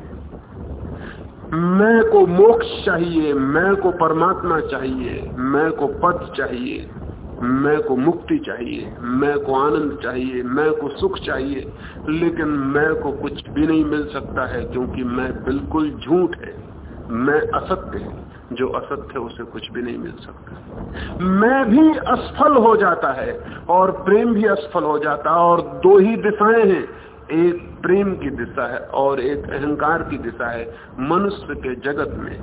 मैं को मोक्ष चाहिए, मैं को परमात्मा चाहिए, मैं को पद चाहिए, मैं को मुक्ति चाहिए, मैं को आनंद चाहिए, मैं को सुख चाहिए, लेकिन मैं को कुछ भी नहीं मिल सकता है क्योंकि मैं बिल्कुल झूठ है। मैं असत्य है, जो असत्य है उसे कुछ भी नहीं मिल सकता। मैं भी असफल हो जाता है और प्रेम भी असफल हो जाता है और दो ही दिशाएँ हैं एक प्रेम की दिशा है और एक अहंकार की दिशा है मनुष्य के जगत में।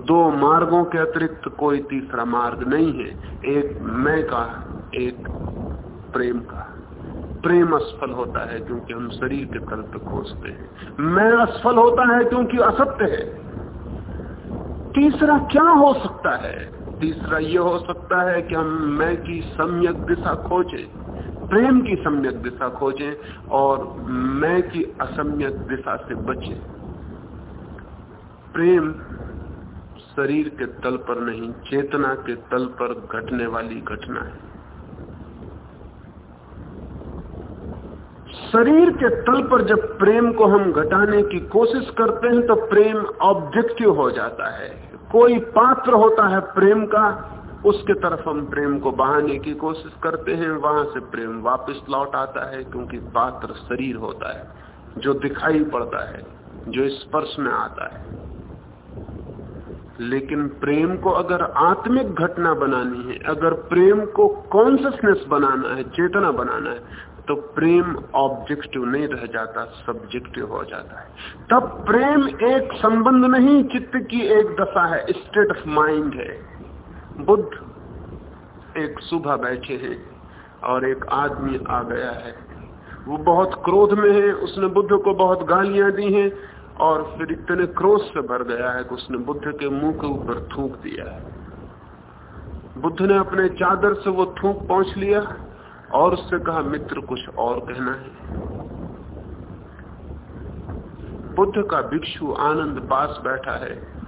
दो मार्गों के अतिरिक्त कोई तीसरा मार्ग नहीं है। एक मैं का, एक प्रेम का। प्रेम असफल होता है क्योंकि हम शरीर के तल पर खोजते हैं। मैं असफल होता है क्योंकि असत्य है। तीसरा क्या हो सकता है? तीसरा यह हो सकता है कि हम मैं की सम्यक दिशा खोजें। प्रेम की सम्यक दिशा खोजें और मैं की असम्यक दिशा से बचें। प्रेम शरीर के तल पर नहीं, चेतना के तल पर घटने वाली घटना है। शरीर के तल पर जब प्रेम को हम घटाने की कोशिश करते हैं तो प्रेम ऑब्जेक्टिव हो जाता है। कोई पात्र होता है प्रेम का उसके तरफ़ हम प्रेम को बहाने की कोशिश करते हैं, वहाँ से प्रेम वापस लौट आता है, क्योंकि पात्र शरीर होता है, जो दिखाई पड़ता है, जो स्पर्श में आता है। लेकिन प्रेम को अगर आत्मिक घटना बनानी है, अगर प्रेम को कॉन्सियसनेस बनाना है, चेतना बनाना है तो प्रेम ऑब्जेक्टिव नहीं रह जाता सब्जेक्टिव हो जाता है। तब प्रेम एक संबंध नहीं, चित्त की एक दशा है स्टेट ऑफ़ माइंड है। बुद्ध एक सुबह बैठे हैं और एक आदमी आ गया है। वो बहुत क्रोध में है, उसने बुद्ध को बहुत गालियाँ दी हैं और फिर इतने क्रोध से भर गया है कि उसने बुद्ध के मुँह के ऊपर थूक दिया है। बुद्ध ने अपने चादर से वो थूक पहुँच लिया और उससे कहा, मित्र, कुछ और कहना है। बुद्ध का भिक्षु आनंद पास बैठा है।